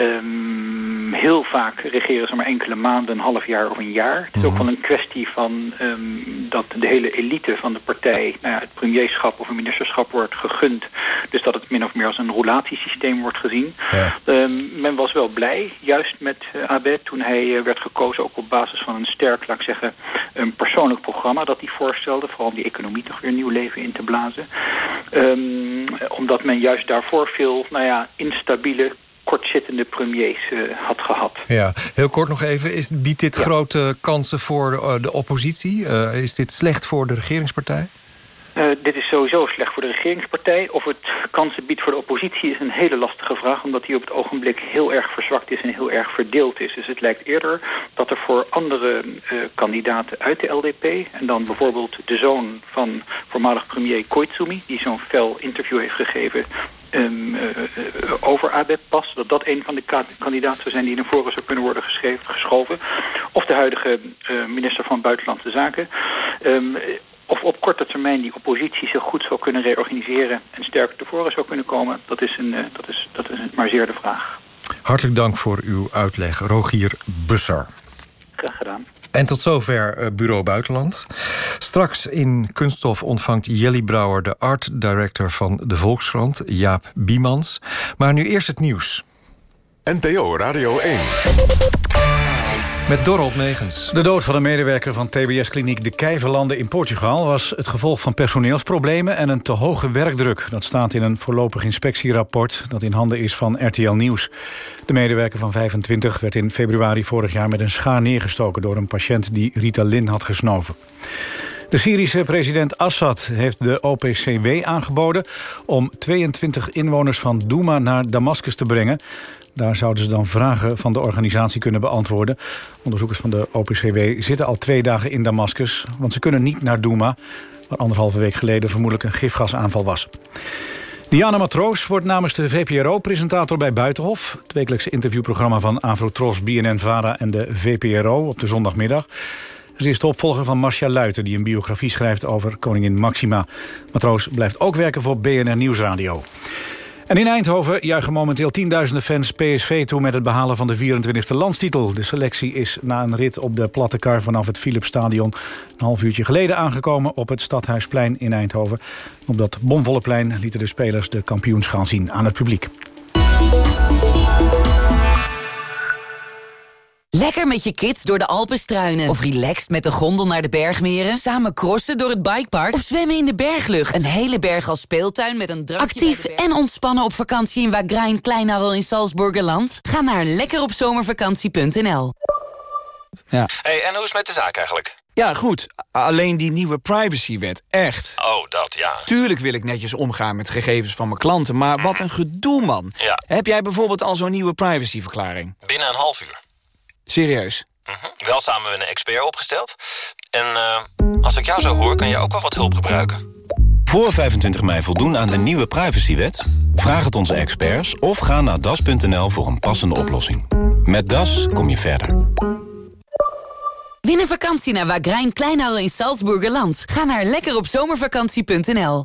Um, heel vaak regeren ze maar enkele maanden, een half jaar of een jaar. Het is ook wel een kwestie van um, dat de hele elite van de partij... Nou ja, het premierschap of een ministerschap wordt gegund. Dus dat het min of meer als een roulatiesysteem wordt gezien. Ja. Um, men was wel blij, juist met Abe, toen hij werd gekozen... ook op basis van een sterk, laat ik zeggen, een persoonlijk programma dat hij voorstelde. Vooral om die economie toch weer nieuw leven in te blazen. Um, omdat men juist daarvoor veel nou ja, instabiele kortzittende premiers uh, had gehad. Ja, heel kort nog even. Is, biedt dit ja. grote kansen voor de, de oppositie? Uh, is dit slecht voor de regeringspartij? Uh, dit is sowieso slecht voor de regeringspartij. Of het kansen biedt voor de oppositie is een hele lastige vraag... omdat die op het ogenblik heel erg verzwakt is en heel erg verdeeld is. Dus het lijkt eerder dat er voor andere uh, kandidaten uit de LDP... en dan bijvoorbeeld de zoon van voormalig premier Koizumi... die zo'n fel interview heeft gegeven um, uh, over ABEP pas... dat dat een van de kandidaten zou zijn die naar voren zou kunnen worden geschreven, geschoven. Of de huidige minister van Buitenlandse Zaken... Um, of op korte termijn die oppositie zich goed zou kunnen reorganiseren... en sterker tevoren zou kunnen komen, dat is, een, uh, dat is, dat is maar zeer de vraag. Hartelijk dank voor uw uitleg, Rogier Bussar. Graag gedaan. En tot zover uh, Bureau Buitenland. Straks in Kunststof ontvangt Jelly Brouwer... de art director van de Volkskrant, Jaap Biemans. Maar nu eerst het nieuws. NPO Radio 1. Met Dorot Megens. De dood van een medewerker van TBS-kliniek De Kijverlanden in Portugal... was het gevolg van personeelsproblemen en een te hoge werkdruk. Dat staat in een voorlopig inspectierapport dat in handen is van RTL Nieuws. De medewerker van 25 werd in februari vorig jaar met een schaar neergestoken... door een patiënt die Ritalin had gesnoven. De Syrische president Assad heeft de OPCW aangeboden... om 22 inwoners van Douma naar Damascus te brengen. Daar zouden ze dan vragen van de organisatie kunnen beantwoorden. Onderzoekers van de OPCW zitten al twee dagen in Damascus... want ze kunnen niet naar Douma... waar anderhalve week geleden vermoedelijk een gifgasaanval was. Diana Matroos wordt namens de VPRO presentator bij Buitenhof. Het wekelijkse interviewprogramma van Avrotros, BNN-VARA en de VPRO op de zondagmiddag. Ze is de opvolger van Marcia Luiten, die een biografie schrijft over koningin Maxima. Matroos blijft ook werken voor BNR Nieuwsradio. En in Eindhoven juichen momenteel tienduizenden fans PSV toe... met het behalen van de 24e landstitel. De selectie is na een rit op de platte kar vanaf het Philipsstadion... een half uurtje geleden aangekomen op het Stadhuisplein in Eindhoven. Op dat bomvolle plein lieten de spelers de kampioenschaal zien aan het publiek. Lekker met je kids door de Alpen struinen. Of relaxed met de gondel naar de bergmeren. Samen crossen door het bikepark. Of zwemmen in de berglucht. Een hele berg als speeltuin met een drankje Actief en ontspannen op vakantie in Wagrain Kleinarel in Salzburgerland. Ga naar lekkeropzomervakantie.nl ja. hey, en hoe is het met de zaak eigenlijk? Ja, goed. Alleen die nieuwe privacywet, echt. Oh, dat, ja. Tuurlijk wil ik netjes omgaan met gegevens van mijn klanten... maar wat een gedoe, man. Ja. Heb jij bijvoorbeeld al zo'n nieuwe privacyverklaring? Binnen een half uur. Serieus? Mm -hmm. Wel samen met een expert opgesteld. En uh, als ik jou zo hoor, kan je ook wel wat hulp gebruiken. Voor 25 mei voldoen aan de nieuwe privacywet? Vraag het onze experts of ga naar das.nl voor een passende oplossing. Met Das kom je verder. Win een vakantie naar Wagrain Kleinhal in Salzburgerland. Ga naar lekkeropzomervakantie.nl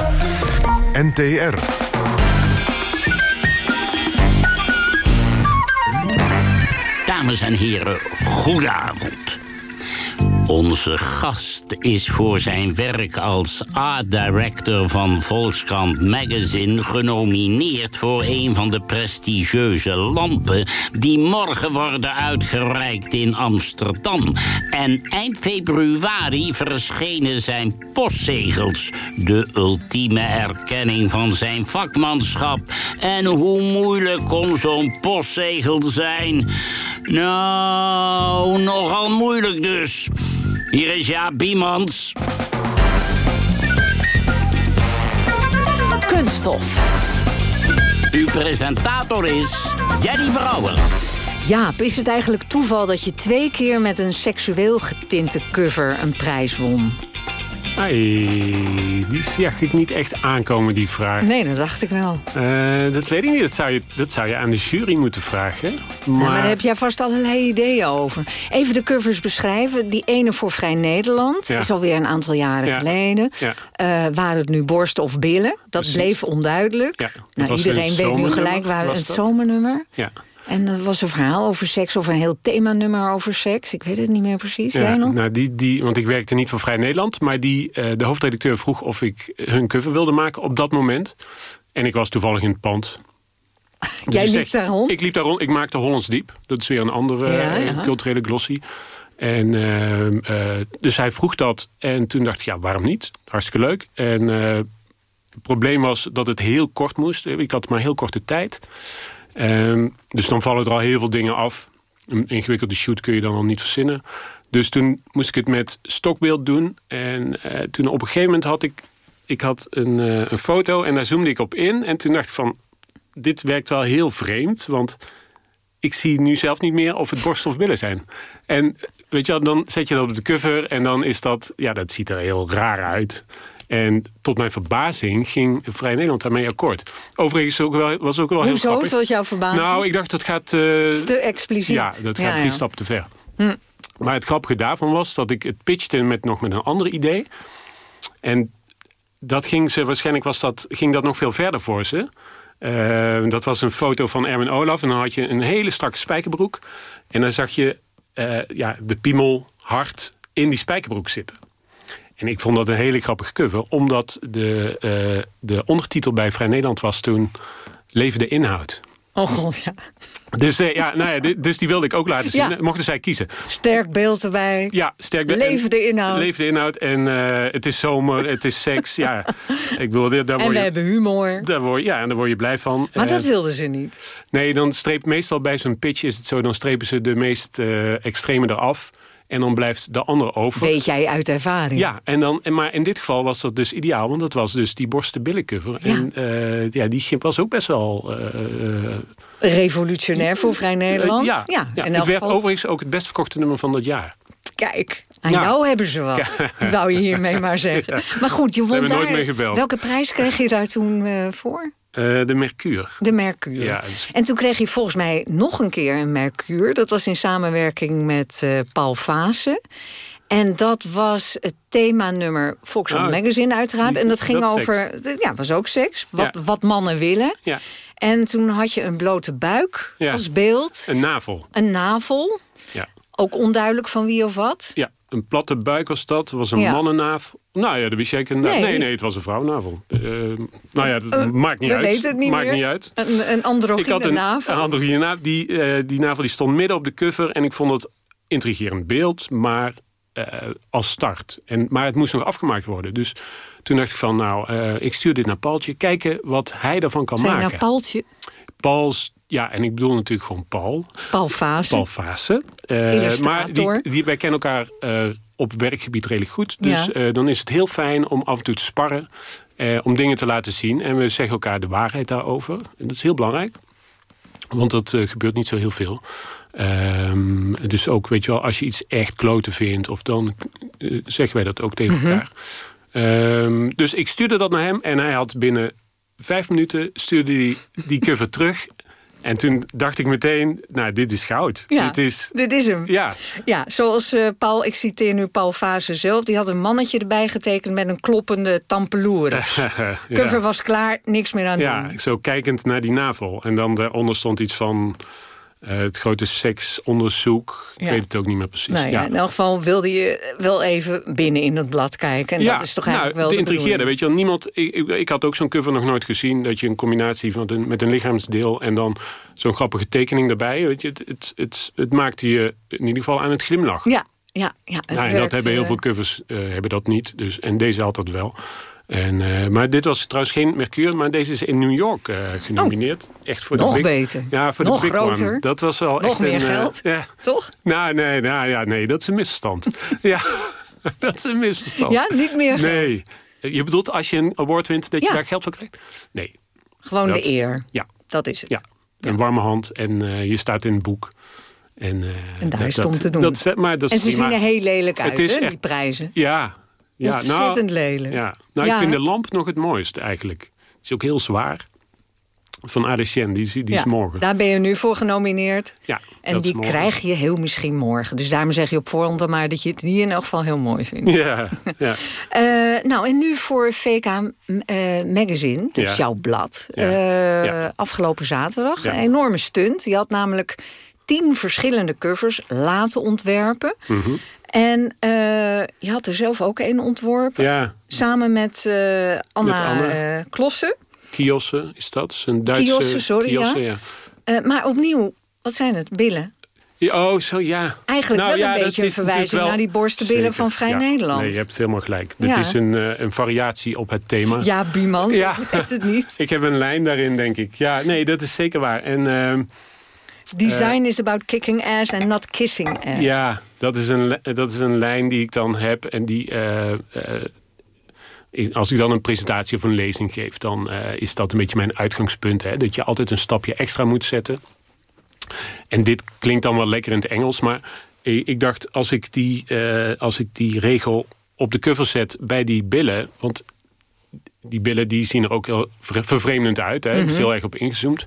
NTR. Dames en heren, goedenavond. Onze gast is voor zijn werk als art director van Volkskrant Magazine genomineerd voor een van de prestigieuze lampen die morgen worden uitgereikt in Amsterdam. En eind februari verschenen zijn postzegels, de ultieme erkenning van zijn vakmanschap. En hoe moeilijk kon zo'n postzegel zijn? Nou, nogal moeilijk dus. Hier is Jaap Biemans. Kunststof. Uw presentator is Jenny Brouwer. Jaap, is het eigenlijk toeval dat je twee keer met een seksueel getinte cover een prijs won? Ai, die zag ik niet echt aankomen, die vraag. Nee, dat dacht ik wel. Uh, dat weet ik niet. Dat zou, je, dat zou je aan de jury moeten vragen. Maar... Nou, maar daar heb jij vast allerlei ideeën over. Even de covers beschrijven. Die ene voor Vrij Nederland. Ja. is alweer een aantal jaren ja. geleden. Ja. Uh, waren het nu borst of billen? Dat Precies. bleef onduidelijk. Nou, iedereen weet nu gelijk waar het zomernummer. Ja. En er was een verhaal over seks of een heel themanummer over seks. Ik weet het niet meer precies. Jij nog? Nou, die, die, want ik werkte niet voor Vrij Nederland. Maar die, uh, de hoofdredacteur vroeg of ik hun cover wilde maken op dat moment. En ik was toevallig in het pand. [LAUGHS] Dus Jij liep daar rond? Ik liep daar rond. Ik maakte Hollands Diep. Dat is weer een andere ja, ja. culturele glossy. En, uh, uh, dus hij vroeg dat. En toen dacht ik, ja, waarom niet? Hartstikke leuk. En het probleem was dat het heel kort moest. Ik had maar heel korte tijd. Um, dus dan vallen er al heel veel dingen af. Een ingewikkelde shoot kun je dan al niet verzinnen. Dus toen moest ik het met stokbeeld doen. En uh, toen op een gegeven moment had ik... Ik had een, uh, een foto en daar zoomde ik op in. En toen dacht ik van... Dit werkt wel heel vreemd, want ik zie nu zelf niet meer of het borst of billen zijn. En weet je dan zet je dat op de cover en dan is dat... Ja, dat ziet er heel raar uit. En tot mijn verbazing ging Vrij Nederland daarmee akkoord. Overigens ook wel, was ook wel heel grappig. Hoezo? was jouw verbazing? Nou, ik dacht dat gaat... Uh, te expliciet. Ja, dat gaat drie stappen te ver. Hm. Maar het grappige daarvan was dat ik het pitchte met nog met een ander idee. En dat ging ze, waarschijnlijk was dat, ging dat nog veel verder voor ze. Uh, dat was een foto van Erwin Olaf. En dan had je een hele strakke spijkerbroek. En dan zag je uh, ja, de piemel hard in die spijkerbroek zitten. En ik vond dat een hele grappige cover, omdat de, uh, de ondertitel bij Vrij Nederland was toen Leven de inhoud. Oh god, ja. Dus, uh, ja, nou ja, dus die wilde ik ook laten zien. Ja. Mochten zij kiezen. Sterk beeld erbij. Ja, sterk beeld. Leven de inhoud. Leven de inhoud. En uh, het is zomer, het is seks. ja, [LAUGHS] ik wilde, daar en we hebben humor. Daar word, ja, en daar word je blij van. Maar dat wilden ze niet. Nee, dan streep meestal bij zo'n pitch is het zo... dan strepen ze de meest extreme eraf. En dan blijft de andere over. Weet jij uit ervaring. Ja, en dan, maar in dit geval was dat dus ideaal. Want dat was dus die borstenbillencover. Ja. En uh, ja, die was ook best wel... Uh, Revolutionair voor Vrij Nederland. ja, ja. ja. het werd overigens ook het best verkochte nummer van dat jaar. Kijk, aan ja. jou hebben ze wat. [LAUGHS] Wou je hiermee maar [LAUGHS] zeggen. Maar goed, je won daar... Welke prijs kreeg je daar toen uh, voor? Uh, de Mercure. De Mercure. Ja, dus... En toen kreeg je volgens mij nog een keer een Mercure. Dat was in samenwerking met uh, Paul Vase. En dat was het themanummer Volkswagen oh, Magazine uiteraard. En dat ging dat over... Seks. Ja, was ook seks. Wat, ja. wat mannen willen. Ja. En toen had je een blote buik als beeld. Een navel. Een navel. Ja. Ook onduidelijk van wie of wat. Ja, een platte buik was dat. was een ja. mannennavel. Nou ja, dat wist jij. Nee. nee, nee, het was een vrouwennavel. Uh, nou ja, dat uh, maakt niet uit. Weet het niet maakt meer. niet uit. Een, een androgyne ik had een, navel. Een androgyne navel. Die, uh, die navel die stond midden op de cover. En ik vond het intrigerend beeld, maar uh, als start. En, maar het moest nog afgemaakt worden. Dus toen dacht ik van, nou, ik stuur dit naar Paultje. Kijken wat hij daarvan kan Zijn maken. nou Paultje? Paul's ja, en ik bedoel natuurlijk gewoon Paul. Paul Fase. Paul Fase. Uh, maar die, die, wij kennen elkaar uh, op werkgebied redelijk goed. Dus ja. uh, dan is het heel fijn om af en toe te sparren. om dingen te laten zien. En we zeggen elkaar de waarheid daarover. En dat is heel belangrijk. Want dat gebeurt niet zo heel veel. Um, dus ook, weet je wel, als je iets echt kloten vindt... of dan zeggen wij dat ook tegen mm -hmm. elkaar. Um, dus ik stuurde dat naar hem. En hij had binnen vijf minuten stuurde hij die cover terug. En toen dacht ik meteen, nou, dit is goud. Ja, dit, is, dit is hem. Ja, ja zoals uh, Paul, ik citeer nu Paul Fase zelf... die had een mannetje erbij getekend met een kloppende tampeloeris. [LAUGHS] ja. Cover was klaar, niks meer aan ja, doen. zo kijkend naar die navel. En dan daaronder stond iets van... Uh, het grote seksonderzoek. Ik weet het ook niet meer precies. Nou ja, ja. In elk geval wilde je wel even binnen in het blad kijken. En ja, dat is toch nou, eigenlijk de wel de intrigeerde, weet je wel. Niemand, ik, ik, ik had ook zo'n cover nog nooit gezien... dat je een combinatie van een, met een lichaamsdeel... en dan zo'n grappige tekening daarbij. Weet je, het, het, het, het maakte je in ieder geval aan het glimlachen. Ja, ja, ja. Het Nou, en dat werkt, hebben heel eh, veel covers eh, hebben dat niet. Dus, en deze had dat wel. En, eh, maar dit was trouwens geen Mercure, maar deze is in New York eh, genomineerd. echt voor Oh, nog de big, beter. Ja, voor Nog de big groter. one. Dat was wel Nog echt meer een, eh, geld. ja. Toch? Nou, nee, nou, ja, nee, dat is een misverstand. [LAUGHS] ja, [LAUGHS] dat is een misverstand. Ja, niet meer geld. Nee. Je bedoelt als je een award wint dat je daar geld voor krijgt? Nee. Gewoon Dat- de eer. Ja. Dat is het. Ja, een warme hand en je staat in het boek. En, En daar dat- is het om te doen. Dat, maar dat En ze zien er heel lelijk uit, hè, die prijzen. Ja, Ja, Ontzettend nou, lelijk. Ja. Nou, ik vind de lamp nog het mooist eigenlijk. Het is ook heel zwaar. Van Adesien, die, die is morgen. Daar ben je nu voor genomineerd. Ja, en die krijg je heel misschien morgen. Dus daarom zeg je op voorhand dan maar dat je het niet in elk geval heel mooi vindt. Ja, ja. uh, [LAUGHS] nou, en nu voor VK uh, Magazine, dus jouw blad. Uh, afgelopen zaterdag, een enorme stunt. Je had namelijk tien verschillende covers laten ontwerpen. Mm -hmm. En je had er zelf ook een ontworpen. Ja. Samen met Anna, met Klossen. Kiossen is dat? Een Duitse Kiossen, sorry, ja. Maar opnieuw, wat zijn het? Billen? Ja, oh, zo ja. Eigenlijk nou, wel een beetje een verwijzing naar die borstenbillen van Vrij Nederland. Nee, je hebt helemaal gelijk. Het is een, uh, een variatie op het thema. Ja, Biemans, ja. [LAUGHS] het niet. ik heb een lijn daarin, denk ik. Ja, nee, dat is zeker waar. En... Uh, Design is about kicking ass and not kissing ass. Ja, dat is, een, dat is een lijn die ik dan heb. En die als ik dan een presentatie of een lezing geef... dan uh, is dat een beetje mijn uitgangspunt. Hè? Dat je altijd een stapje extra moet zetten. En dit klinkt dan wel lekker in het Engels... maar ik dacht, als ik die, uh, als ik die regel op de cover zet bij die billen... want die billen die zien er ook heel vervreemdend uit. Hè? Mm is heel erg op ingezoomd.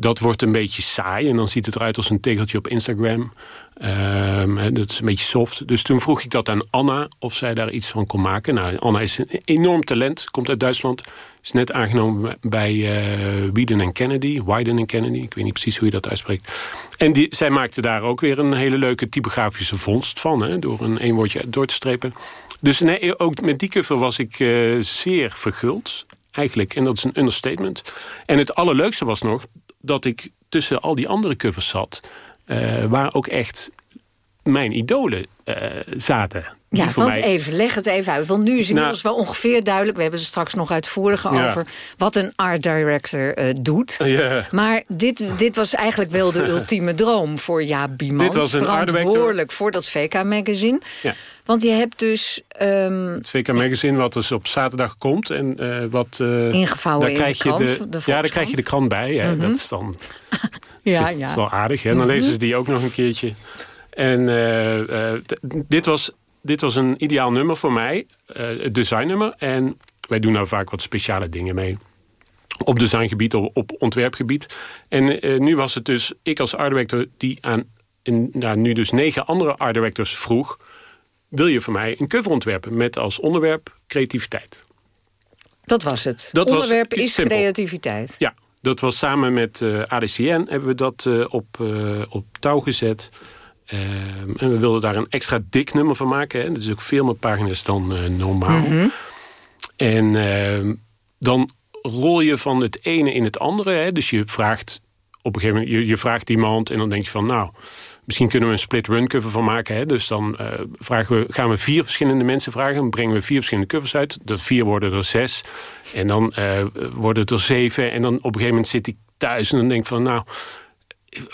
Dat wordt een beetje saai en dan ziet het eruit als een tegeltje op Instagram. Um, dat is een beetje soft. Dus toen vroeg ik dat aan Anna of zij daar iets van kon maken. Nou, Anna is een enorm talent, komt uit Duitsland. Is net aangenomen bij uh, Wieden en Kennedy. Wyden en Kennedy, ik weet niet precies hoe je dat uitspreekt. En die, zij maakte daar ook weer een hele leuke typografische vondst van. Door een één woordje door te strepen. Dus nee, ook met die cover was ik uh, zeer verguld. Eigenlijk, en dat is een understatement. En het allerleukste was nog dat ik tussen al die andere covers zat... Uh, waar ook echt mijn idolen uh, zaten. Ja, want mij... even, leg het even uit. Want nu is inmiddels nou, wel ongeveer duidelijk... we hebben het straks nog uitvoerig ja. over... wat een art director uh, doet. Maar dit, dit was eigenlijk wel de [LAUGHS] ultieme droom voor Jaap Biemans. Dit was een verantwoordelijk voor dat VK-magazine. Ja. Want je hebt dus... Um, het VK Magazine wat dus op zaterdag komt. En uh, wat... Uh, Ingevouwen daar krijg je de, de Ja, daar krijg je de krant bij. Hè. Mm -hmm. Dat is dan... [LAUGHS] ja, ja. Dat is wel aardig. Hè. Dan mm -hmm. lezen ze die ook nog een keertje. En uh, dit, was, dit was een ideaal nummer voor mij. het designnummer. En wij doen daar vaak wat speciale dingen mee op designgebied, op, op ontwerpgebied. En uh, nu was het dus ik als art director die aan in, nou, nu dus negen andere art directors vroeg wil je voor mij een cover ontwerpen met als onderwerp creativiteit. Dat was het. Dat onderwerp is simpel. creativiteit. Ja, dat was samen met uh, eh, ADCN hebben we dat uh, op, uh, op touw gezet. Ehm, en we wilden daar een extra dik nummer van maken. Hè. Dat is ook veel meer pagina's dan normaal. Mm -hmm. En ehm, dan rol je van het ene in het andere. Hè. Dus je vraagt op een gegeven moment, je, je vraagt iemand en dan denk je van nou Misschien kunnen we een split run cover van maken. Hè? Dus dan uh, vragen we, gaan we vier verschillende mensen vragen. Dan brengen we vier verschillende covers uit. De vier worden er zes. En dan uh, worden het er zeven. En dan op een gegeven moment zit ik thuis en dan denk ik van... nou,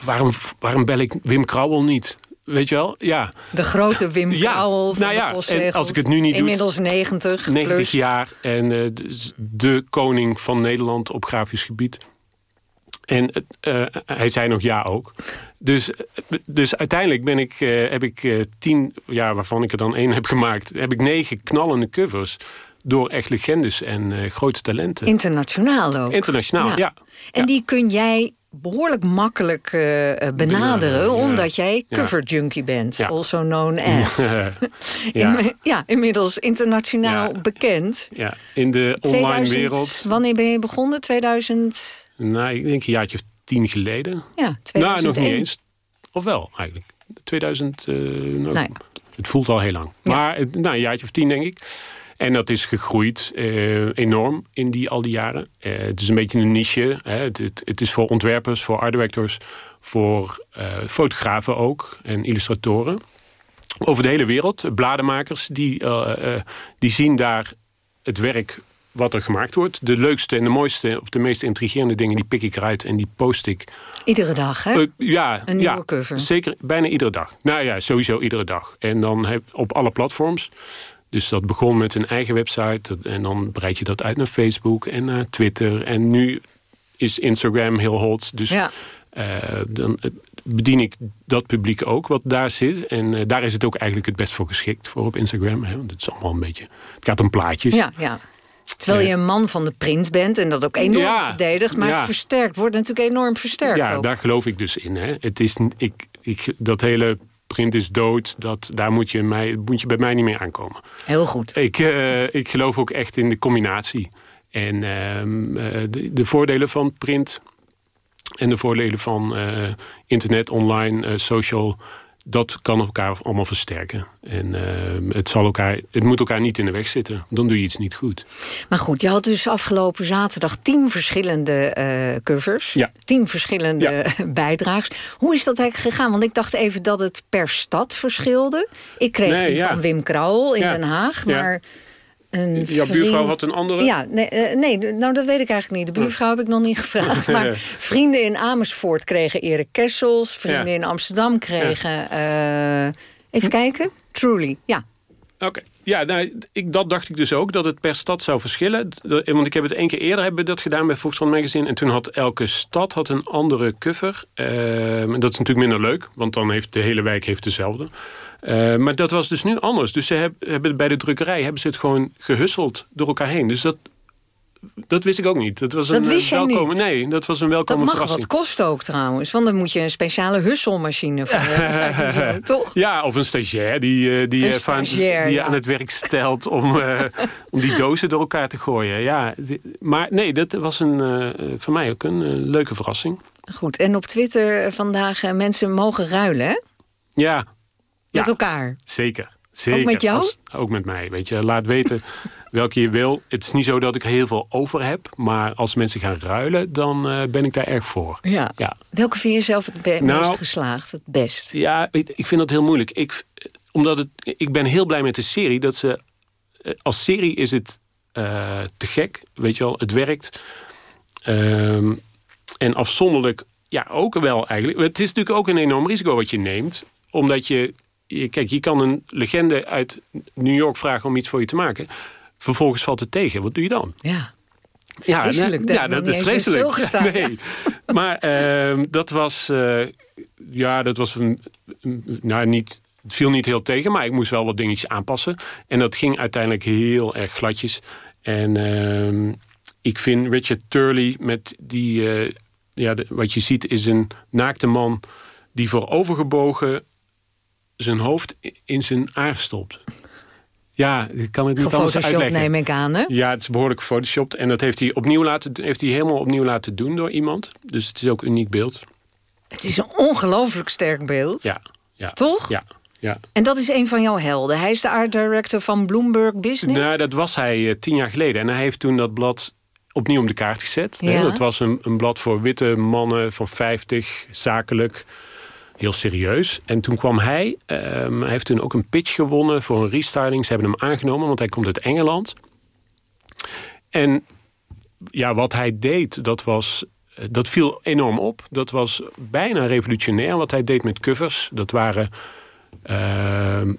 waarom, waarom bel ik Wim Krauwel niet? Weet je wel? Ja. De grote Wim ja, Krauwel van nou ja, en als ik het nu niet Inmiddels doe... 90 90 jaar en uh, de koning van Nederland op grafisch gebied. En uh, hij zei nog ja ook. Dus, dus uiteindelijk ben ik, uh, heb ik uh, tien, ja, waarvan ik er dan één heb gemaakt... heb ik negen knallende covers door echt legendes en grote talenten. Internationaal ook. Internationaal, ja. ja. En die kun jij behoorlijk makkelijk benaderen... omdat jij cover junkie bent, also known as. [LAUGHS] ja. [LAUGHS] In, ja, inmiddels internationaal bekend. Ja, in de online wereld. Wanneer ben je begonnen? 2000... Nou, ik denk een jaartje of tien geleden. Ja, 2001. Nou, nog niet eens. Of wel, eigenlijk. 2000, uh, nou, nee. het voelt al heel lang. Ja. Maar nou, een jaartje of tien, denk ik. En dat is gegroeid uh, enorm in die, al die jaren. Uh, het is een beetje een niche. Hè. Het, het, het, is voor ontwerpers, voor art directors... voor fotografen ook en illustratoren. Over de hele wereld. Bladenmakers die, die zien daar het werk wat er gemaakt wordt. De leukste en de mooiste of de meest intrigerende dingen... die pik ik eruit en die post ik. Iedere dag, hè? Uh, ja, een nieuwe ja, cover. Zeker, bijna iedere dag. Nou ja, sowieso iedere dag. En dan heb, op alle platforms. Dus dat begon met een eigen website. En dan breid je dat uit naar Facebook en naar Twitter. En nu is Instagram heel hot. Dus... Ja. dan bedien ik dat publiek ook wat daar zit. En daar is het ook eigenlijk het best voor geschikt voor op Instagram. Hè, want het is allemaal een beetje... Het gaat om plaatjes. Ja, ja. Terwijl je een man van de print bent en dat ook enorm verdedigt. Maar het versterkt, wordt natuurlijk enorm versterkt Ja, ook. daar geloof ik dus in. Hè. Het is, ik, ik, dat hele print is dood. Dat, daar moet je, mij, moet je bij mij niet meer aankomen. Heel goed. Ik, uh, ik geloof ook echt in de combinatie. En uh, de, de, voordelen van print en de voordelen van uh, internet, online, social dat kan elkaar allemaal versterken. En uh, het, zal elkaar, het moet elkaar niet in de weg zitten. Dan doe je iets niet goed. Maar goed, je had dus afgelopen zaterdag tien verschillende uh, covers. Ja. Tien verschillende ja. [LAUGHS] bijdrages. Hoe is dat eigenlijk gegaan? Want ik dacht even dat het per stad verschilde. Ik kreeg nee, die ja. van Wim Krauwel in Den Haag. Maar een Jouw buurvrouw had een andere? Ja, nee, uh, nee, nou dat weet ik eigenlijk niet. De buurvrouw heb ik nog niet gevraagd. [LAUGHS] Maar vrienden in Amersfoort kregen Erik Kessels. Vrienden Ja. in Amsterdam kregen... eh, even kijken. Truly, ja. Oké, ja, nou, ik, dat dacht ik dus ook, dat het per stad zou verschillen. Want ik heb het één keer eerder hebben we dat gedaan bij Volkskrant Magazine. En toen had elke stad had een andere cover. En dat is natuurlijk minder leuk, want dan heeft de hele wijk heeft dezelfde. Eh, maar dat was dus nu anders. Dus ze heb- hebben bij de drukkerij hebben ze het gewoon gehusseld door elkaar heen. Dus dat, dat wist ik ook niet. Dat was een Dat wist eh, jij welkome, niet? Nee, dat was een Dat welkome mag verrassing. wat kosten ook trouwens. Want dan moet je een speciale husselmachine voor hebben. [LAUGHS] Toch? Ja, of een stagiair die, eh, die, Een van- die ja. aan het werk stelt om, [LAUGHS] om die dozen door elkaar te gooien. Ja, maar nee, dat was een, voor mij ook een leuke verrassing. Goed, en op Twitter vandaag mensen mogen ruilen, hè? Ja, Met elkaar. zeker. zeker. met jou? Als- ook met mij. Weet je, laat weten [LAUGHS] welke je wil. Het is niet zo dat ik heel veel over heb. Maar als mensen gaan ruilen, dan eh, ben ik daar erg voor. Ja. Ja. Welke vind je zelf het be- Nou- meest geslaagd? Het best? Ja, ik, ik vind dat heel moeilijk. Ik, omdat het, ik ben heel blij met de serie. Dat ze, eh, als serie is het eh, te gek. Weet je wel, het werkt. Ehm, en afzonderlijk, ja, ook wel eigenlijk. Het is natuurlijk ook een enorm risico wat je neemt. Omdat je kijk, je kan een legende uit New York vragen om iets voor je te maken. Vervolgens valt het tegen. Wat doe je dan? Ja. Ja, Vreselijk, daar ja dat is vreselijk. stilgestaan. Nee. Maar ehm, dat was, eh, ja, dat was een, nou niet, het viel niet heel tegen, maar ik moest wel wat dingetjes aanpassen. En dat ging uiteindelijk heel erg gladjes. En ehm, ik vind Richard Turley met die, eh, ja, de- wat je ziet is een naakte man die voorovergebogen zijn hoofd in zijn aar stopt. Ja, ik kan het niet anders uitleggen. neem ik aan, hè? Ja, het is behoorlijk gefotoshopt. En dat heeft hij, opnieuw laten, heeft hij helemaal opnieuw laten doen door iemand. Dus het is ook een uniek beeld. Het is een ongelooflijk sterk beeld. Ja. ja. Toch? Ja. ja. En dat is een van jouw helden. Hij is de art director van Bloomberg Business. Nou, dat was hij eh, tien jaar geleden. En hij heeft toen dat blad opnieuw om de kaart gezet. Ja. Hè, Dat was een, een blad voor witte mannen van 50, zakelijk. Heel serieus. En toen kwam hij, ehm, hij heeft toen ook een pitch gewonnen voor een restyling. Ze hebben hem aangenomen, want hij komt uit Engeland. En ja, wat hij deed, dat, was, eh, dat viel enorm op. Dat was bijna revolutionair wat hij deed met covers. Dat waren. ehm,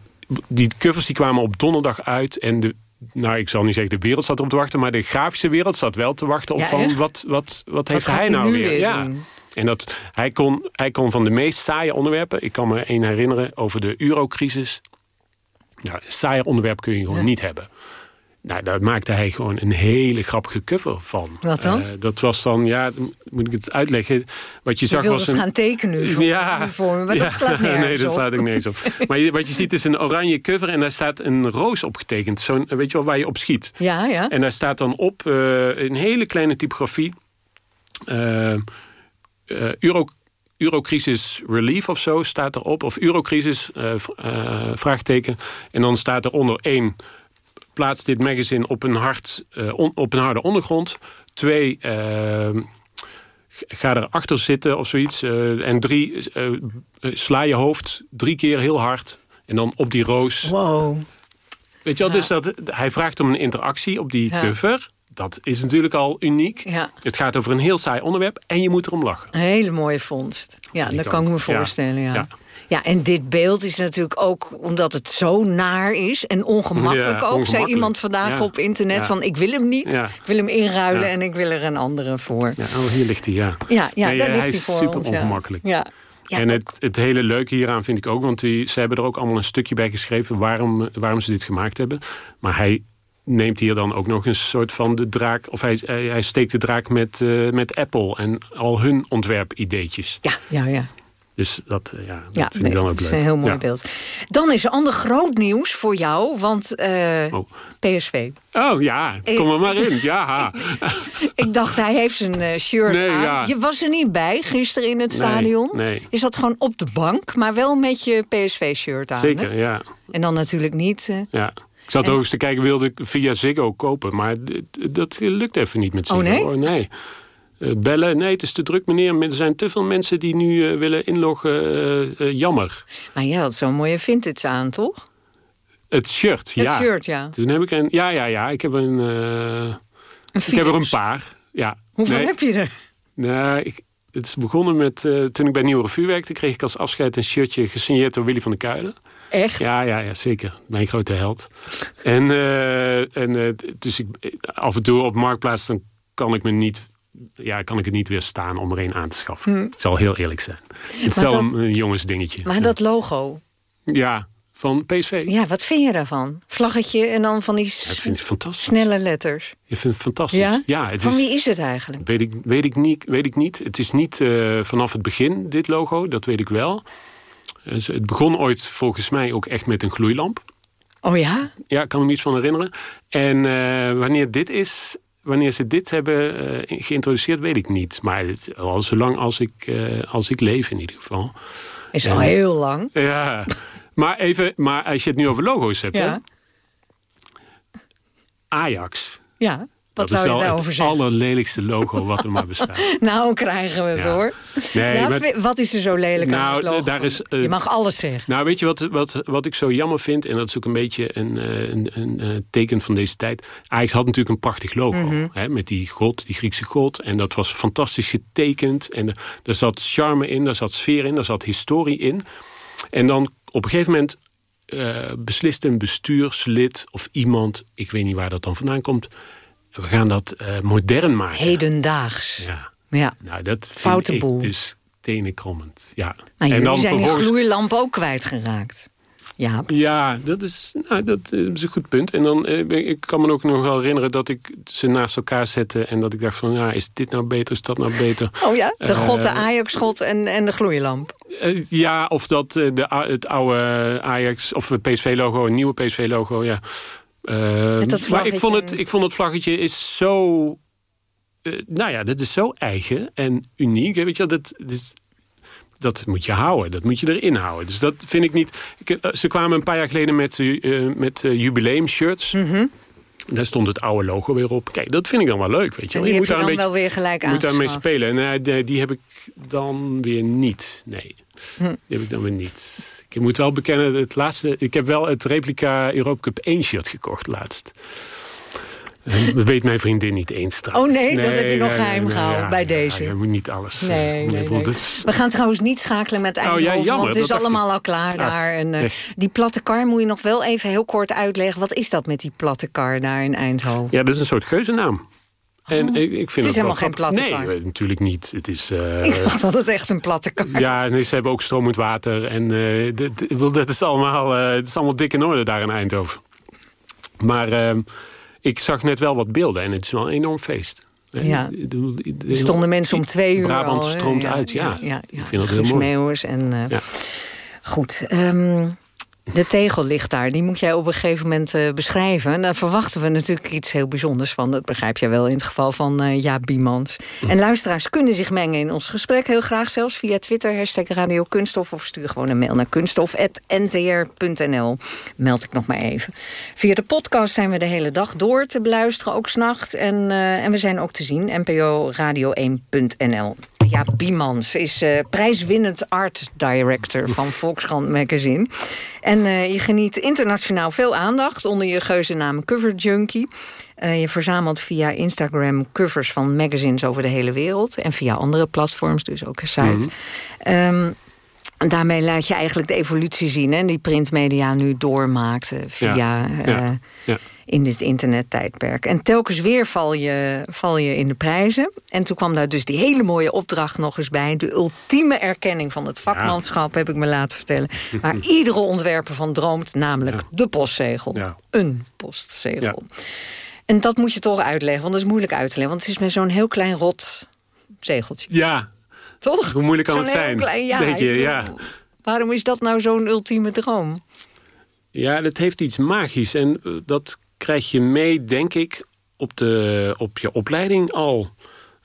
die covers die kwamen op donderdag uit. En de, nou, ik zal niet zeggen de wereld zat erop te wachten. Maar de grafische wereld zat wel te wachten op Ja, van wat, wat, wat heeft hij nou weer? weer ja. doen? En dat, hij, kon, hij kon van de meest saaie onderwerpen. Ik kan me één herinneren over de eurocrisis. Ja, een saaier onderwerp kun je gewoon Ja. niet hebben. Nou, daar maakte hij gewoon een hele grappige cover van. Wat dan? Eh, dat was dan, ja, moet ik het uitleggen. Wat je zag was het een. gaan tekenen [LAUGHS] voor, ja, voor me, maar ja, dat slaat [LAUGHS] nergens Nee, dat slaat ik nergens op. [LAUGHS] Maar je- wat je ziet is een oranje cover en daar staat een roos opgetekend. Zo'n, weet je wel, waar je op schiet. Ja, ja. En daar staat dan op uh, een hele kleine typografie. Uh, uh, Euro, Eurocrisis Relief of zo staat erop. Of Eurocrisis, uh, vraagteken. En dan staat eronder één... Plaats dit magazine op een, hard, on, op een harde ondergrond. Twee... Ga erachter zitten of zoiets. en drie, sla je hoofd drie keer heel hard. En dan op die roos. Wow. Weet je wel, ja. dus dat, hij vraagt om een interactie op die ja. cover. Dat is natuurlijk al uniek. Ja. Het gaat over een heel saai onderwerp en je moet erom lachen. Een hele mooie vondst. Ja, dat kan ik me voorstellen. Ja. ja. Ja, en dit beeld is natuurlijk ook omdat het zo naar is en ongemakkelijk ook. Zei iemand vandaag op internet van ik wil hem niet, ik wil hem inruilen en ik wil er een andere voor. Ja, oh, hier ligt hij, ja. Ja, ja daar ligt hij, hij voor super ons. ongemakkelijk. Ja. en het, het hele leuke hieraan vind ik ook, want die, ze hebben er ook allemaal een stukje bij geschreven waarom, waarom ze dit gemaakt hebben. Maar hij neemt hier dan ook nog een soort van de draak... of hij, hij steekt de draak met, uh, met Apple en al hun ontwerpideetjes. Ja, ja, ja. Dus dat, ja, dat ja, vind ik dan ook leuk. Dat is een heel mooi beeld. Dan is er ander groot nieuws voor jou, want uh, oh. PSV. Oh ja, kom er maar in. Ja. [LAUGHS] ik dacht, hij heeft zijn shirt nee, aan. Ja. Je was er niet bij gisteren in het nee, stadion. Nee. Je zat gewoon op de bank, maar wel met je PSV-shirt aan. Zeker, hè? ja. En dan natuurlijk niet... Uh, ja. Ik zat ook eens te kijken, wilde ik via Ziggo kopen. Maar dat lukt even niet met Ziggo. Oh nee? Hoor. nee. Uh, bellen, nee, het is te druk, meneer. Er zijn te veel mensen die nu uh, willen inloggen. Uh, jammer. Maar jij had zo'n mooie vintage aan, toch? Het shirt, ja. Het shirt, ja. Toen heb ik een... Ja, ja, ja. Ik heb een... een ik heb er een paar. Ja. Hoeveel nee. heb je er? Nou, ik, het is begonnen met... toen ik bij Nieuwe Revue werkte... kreeg ik als afscheid een shirtje gesigneerd door Willy van der Kuilen. Echt? Ja, ja, ja, zeker. Mijn grote held. en uh, en uh, dus ik, af en toe op Marktplaats... dan kan ik me niet... Ja, kan ik het niet weerstaan om er een aan te schaffen. Hm. Het zal heel eerlijk zijn. Het is wel dat, een, jongensdingetje. Maar ja. dat logo? Ja, van PSV. Ja, wat vind je daarvan? Vlaggetje en dan van die ja, vind ik fantastisch. snelle letters. Je vindt het fantastisch. Ja? ja het van is, wie is het eigenlijk? Weet ik, weet ik, niet, weet ik niet. Het is niet uh, vanaf het begin, dit logo. Dat weet ik wel. Het begon ooit volgens mij ook echt met een gloeilamp. Oh ja? Ja, ik kan me iets van herinneren. En uh, wanneer dit is, wanneer ze dit hebben uh, geïntroduceerd, weet ik niet. Maar het, al zolang als ik, uh, als ik leef in ieder geval. Is al heel lang. Ja, maar even, maar als je het nu over logo's hebt, ja. hè? Ajax. Ja. Wat dat zou is je daarover het zeggen? allerlelijkste logo wat er maar bestaat. [LAUGHS] nou krijgen we het Ja. hoor. Nee, Ja, maar- vi- wat is er zo lelijk aan Nou, het logo? daar is, eh, je mag alles zeggen. Nou, weet je wat, wat, wat ik zo jammer vind? En dat is ook een beetje een, eh, een, een, eh, teken van deze tijd. Ajax had natuurlijk een prachtig logo. Mhm. Hè, met die god, die Griekse god. En dat was fantastisch getekend. En er zat charme in, er zat sfeer in, er zat historie in. En dan op een gegeven moment beslist een bestuurslid of iemand... ik weet niet waar dat dan vandaan komt... we gaan dat eh, modern maken. Hedendaags. Ja. Ja. Nou, dat vind ik dus tenenkrommend. Ja. Maar jullie zijn die vervolgens- gloeilamp ook kwijtgeraakt. Ja. Ja, dat is, nou, dat is een goed punt. En dan, eh, ik kan me ook nog wel herinneren dat ik ze naast elkaar zette... en dat ik dacht van, ja, is dit nou beter, is dat nou beter? [LAUGHS] Oh ja? De Eh, god, de Ajax-god en, en de gloeilamp. Eh, ja, of dat eh, de, het oude Ajax, of het PSV-logo, een nieuwe PSV-logo, ja. Eh, dat maar ik vond, het, ik vond het vlaggetje is zo... eh, nou ja, dat is zo eigen en uniek. hè, Weet je, dat, dat, dat moet je houden. Dat moet je erin houden. Dus dat vind ik niet... Ik, eh, ze kwamen een paar jaar geleden met, eh, met jubileumshirts. Mhm. Daar stond het oude logo weer op. Kijk, dat vind ik dan wel leuk, weet je En die Je je daar dan een wel weer gelijk je moet daarmee spelen. En die, die heb ik dan weer niet. Nee, Hm. die heb ik dan weer niet. Ik moet wel bekennen, het laatste, ik heb wel het replica Europa Cup 1 shirt gekocht laatst. Dat weet mijn vriendin niet eens trouwens. Oh nee, dat heb je nog geheim nee, gehouden ja, bij ja, deze. je moet niet alles. eh, Nee, nee, nee. dat- We gaan trouwens niet schakelen met Oh, ja, Eindhoven, jammer, want het is allemaal ik. al klaar Ah, daar. En, eh, nee. Die platte kar moet je nog wel even heel kort uitleggen. Wat is dat met die platte kar daar in Eindhoven? Ja, dat is een soort geuzennaam. En ik, ik vind Het is helemaal geen platte Nee, kar. eh, natuurlijk niet. Het is... eh, Ik dacht dat het echt een platte kar Ja, nee, ze hebben ook stromend water. En eh, dit- dat is allemaal, eh, het is allemaal dik in orde daar in Eindhoven. Maar eh, ik zag net wel wat beelden en het is wel een enorm feest. Ja. Er stonden mensen om twee uur Brabant al, stroomt Ja, uit, ja. ja, ja. Ik vind dat heel mooi. En... Goed, ehm, de tegel ligt daar. Die moet jij op een gegeven moment eh, beschrijven. En daar verwachten we natuurlijk iets heel bijzonders van. Dat begrijp jij wel in het geval van eh Jaap Biemans. En luisteraars kunnen zich mengen in ons gesprek. Heel graag zelfs via Twitter, hashtag Radio Kunststof... of stuur gewoon een mail naar kunststof.ntr.nl. Meld ik nog maar even. Via de podcast zijn we de hele dag door te beluisteren, ook s'nachts. En, eh, en we zijn ook te zien, NPO Radio 1.nl. Ja, Biemans is eh, prijswinnend art director van Volkskrant Magazine. En eh, je geniet internationaal veel aandacht onder je geuzennaam Cover Junkie. Eh, je verzamelt via Instagram covers van magazines over de hele wereld. En via andere platforms, dus ook een site. Mhm. Ehm, daarmee laat je eigenlijk de evolutie zien... en die printmedia nu doormaakte via... Ja, ja, ja in dit internettijdperk. En telkens weer val je, val je in de prijzen. En toen kwam daar dus die hele mooie opdracht nog eens bij. De ultieme erkenning van het vakmanschap, heb ik me laten vertellen. [LAUGHS] Waar iedere ontwerper van droomt, namelijk de postzegel. Een postzegel. En dat moet je toch uitleggen, want dat is moeilijk uit te leggen. Want het is met zo'n heel klein rot zegeltje. Ja. Toch? Hoe moeilijk kan het zijn? Klein, ja, je, ja. Waarom is dat nou zo'n ultieme droom? Ja, dat heeft iets magisch. En eh, dat krijg je mee, denk ik, op, de, op je opleiding al.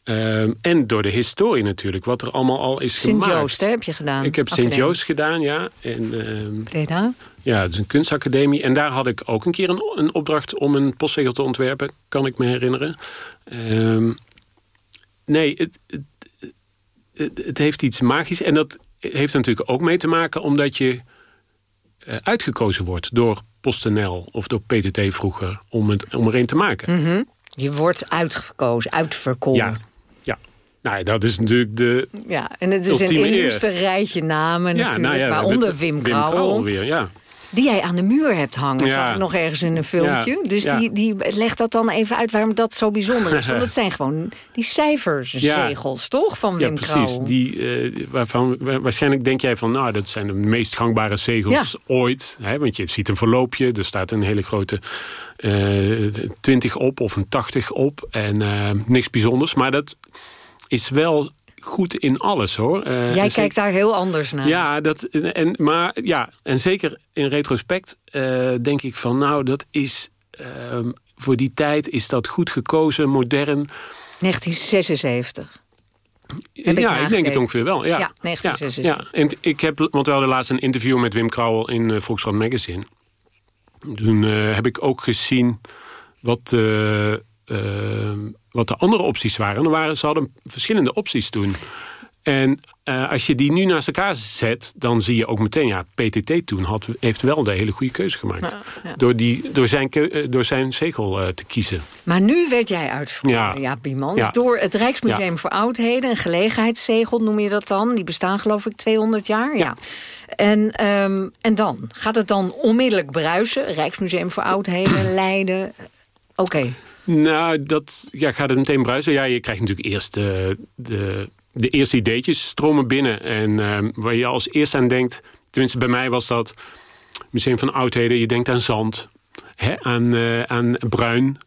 Ehm, en door de historie natuurlijk, wat er allemaal al is gemaakt. Sint-Joost heb je gedaan? Ik heb Sint-Joost gedaan, ja. En, uh, Breda? Ja, het is een kunstacademie. En daar had ik ook een keer een, een opdracht om een postzegel te ontwerpen, kan ik me herinneren. Ehm, nee, het, het, het, heeft iets magisch. En dat heeft natuurlijk ook mee te maken omdat je uh, uitgekozen wordt door PostNL of door PTT vroeger om, het, om er een te maken. Mhm. Je wordt uitgekozen, uitverkoren. Ja, ja. Nou, dat is natuurlijk de Ja, en het is een illustre rijtje namen ja, natuurlijk, nou ja, waaronder Wim Krauwel. weer, ja die jij aan de muur hebt hangen. Ja. nog ergens in een filmpje. dus Die, die legt dat dan even uit waarom dat zo bijzonder is. [LAUGHS] Want het zijn gewoon die cijferzegels, toch? Van Wim Ja, precies. Die, uh, waarvan, waarschijnlijk denk jij van... nou, dat zijn de meest gangbare zegels ooit. Hè, want je ziet een verloopje. Er staat een hele grote... Uh, eh, 20 op of een 80 op. En uh, niks bijzonders. Maar dat is wel goed in alles hoor. Uh, Jij kijkt daar heel anders naar. Ja, dat, en, maar, ja en zeker in retrospect uh, denk ik van nou dat is uh, voor die tijd is dat goed gekozen, modern. 1976. Heb ja, ik, ik denk het ongeveer wel. Ja, ja 1976. Ja, ja. En ik heb, want we hadden laatst een interview met Wim Krauwel in uh, Volkskrant Magazine. Toen heb ik ook gezien wat Ehm, wat de andere opties waren. Waren ze hadden verschillende opties toen. En uh, als je die nu naast elkaar zet, dan zie je ook meteen... ja, PTT toen had, heeft wel de hele goede keuze gemaakt. Door, die, door, zijn, uh, door zijn zegel uh, te kiezen. Maar nu werd jij uitgevoerd, ja. ja Biemans. Ja. Door het Rijksmuseum voor Oudheden, een gelegenheidszegel noem je dat dan. Die bestaan geloof ik 200 jaar. Ja. En, um, en dan? Gaat het dan onmiddellijk bruisen? Rijksmuseum voor Oudheden, [CLEARS THROAT] Leiden... Oké. Nou, dat ja, gaat het meteen bruisen. Ja, je krijgt natuurlijk eerst de, de, de eerste ideetjes stromen binnen. En uh, waar je als eerst aan denkt... tenminste bij mij was dat Museum van Oudheden. Je denkt aan zand, hè, aan, uh, aan bruin.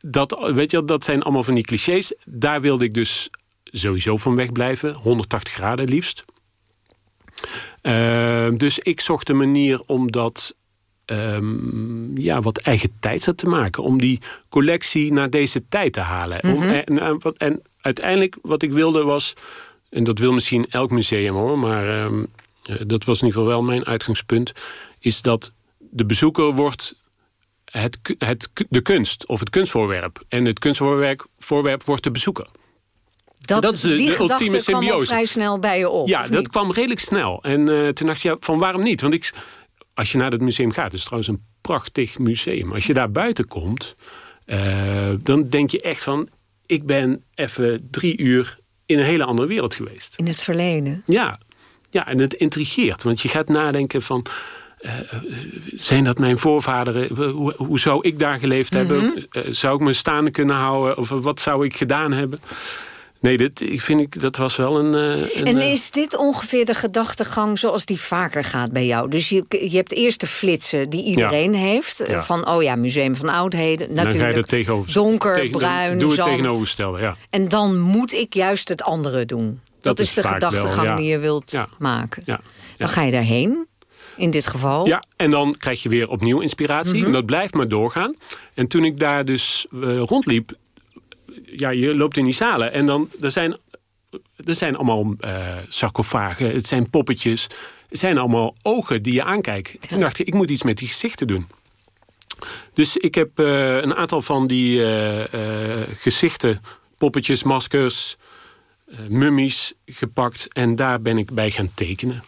Dat, weet je, dat zijn allemaal van die clichés. Daar wilde ik dus sowieso van wegblijven. 180 graden liefst. Uh, dus ik zocht een manier om dat um, ja, wat eigen tijd te maken. Om die collectie naar deze tijd te halen. om, mhm. en, en, uiteindelijk wat ik wilde was... en dat wil misschien elk museum hoor... maar um, dat was in ieder geval wel mijn uitgangspunt... is dat de bezoeker wordt het, het, de kunst of het kunstvoorwerp. En het kunstvoorwerp voorwerp wordt de bezoeker. Dat, dat is de, die de ultieme symbiose. kwam vrij snel bij je op. Ja, dat kwam redelijk snel. En uh, toen dacht je, ja, van waarom niet? Want ik, als je naar het museum gaat, het is trouwens een prachtig museum. Als je daar buiten komt, uh, dan denk je echt van... ik ben even drie uur in een hele andere wereld geweest. In het verleden? Ja, ja en het intrigeert. Want je gaat nadenken van... Uh, zijn dat mijn voorvaderen? Hoe, hoe zou ik daar geleefd hebben? Uh, zou ik me staande kunnen houden? Of wat zou ik gedaan hebben? Nee, dit, ik vind ik, dat was wel een, uh, een En eh, is dit ongeveer de gedachtegang zoals die vaker gaat bij jou? Dus je, je hebt eerst de flitsen die iedereen heeft. Eh, van, oh ja, Museum van Oudheden. Natuurlijk tegenover, donker, tegen, bruin, Doe het tegenoverstellen, ja. En dan moet ik juist het andere doen. Dat, is, de gedachtegang die je wilt maken. Dan ga je daarheen in dit geval. Ja, en dan krijg je weer opnieuw inspiratie. Mhm. En dat blijft maar doorgaan. En toen ik daar dus rondliep ja, je loopt in die zalen en dan, er zijn, er zijn allemaal uh, sarcofagen, het zijn poppetjes. Het zijn allemaal ogen die je aankijkt. Toen dacht ik, ik moet iets met die gezichten doen. Dus ik heb uh, een aantal van die uh, gezichten, poppetjes, maskers, mummies gepakt. En daar ben ik bij gaan tekenen.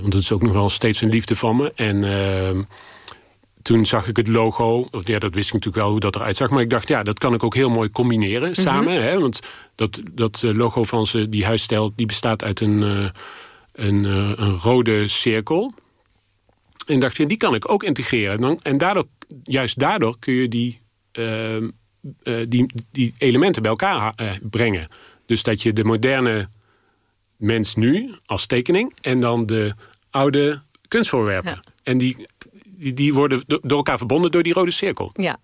want dat is ook nog wel steeds een liefde van me. En ehm, toen zag ik het logo. Ja, dat wist ik natuurlijk wel hoe dat eruit zag. Maar ik dacht, ja, dat kan ik ook heel mooi combineren mhm. samen. Hè, want dat, dat eh, logo van ze, die huisstijl, die bestaat uit een, uh, een, een rode cirkel. En dacht je, die kan ik ook integreren. En daardoor, juist daardoor kun je die, ehm, die, die elementen bij elkaar brengen. Dus dat je de moderne mens nu als tekening... en dan de oude kunstvoorwerpen. En die, die, die worden door elkaar verbonden door die rode cirkel. Ja.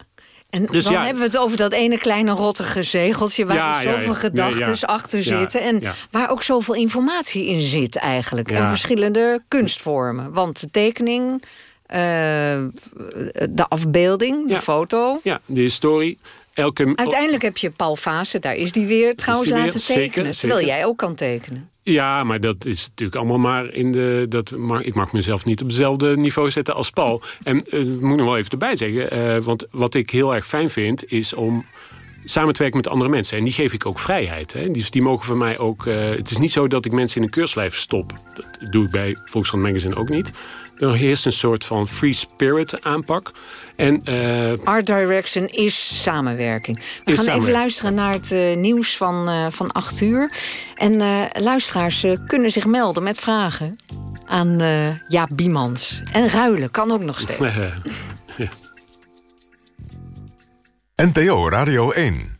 En dus dan hebben we het over dat ene kleine rottige zegeltje... waar ja, er zoveel gedachten achter zitten... en waar ook zoveel informatie in zit eigenlijk. En verschillende kunstvormen. Want de tekening, uh, de afbeelding, de foto... Ja, de historie. Elke... Uiteindelijk heb je Paul Vase, daar is die weer trouwens laten tekenen. terwijl jij ook kan tekenen. Ja, maar dat is natuurlijk allemaal maar in de... Dat ik mag mezelf niet op hetzelfde niveau zetten als Paul. En uh, moet nog wel even erbij zeggen. Uh, want wat ik heel erg fijn vind, is om samen te werken met andere mensen. En die geef ik ook vrijheid. Hè? Dus die mogen van mij ook... Uh, het is niet zo dat ik mensen in een keurslijf stop. Dat doe ik bij Volkskrant Magazine ook niet. Er heerst een soort van free spirit aanpak. En, uh, Art Direction is samenwerking. We gaan even luisteren naar het uh, nieuws van, uh, van 8 uur. En luisteraars kunnen zich melden met vragen aan Jaap Biemans. En ruilen kan ook nog steeds. [LAUGHS] NPO Radio 1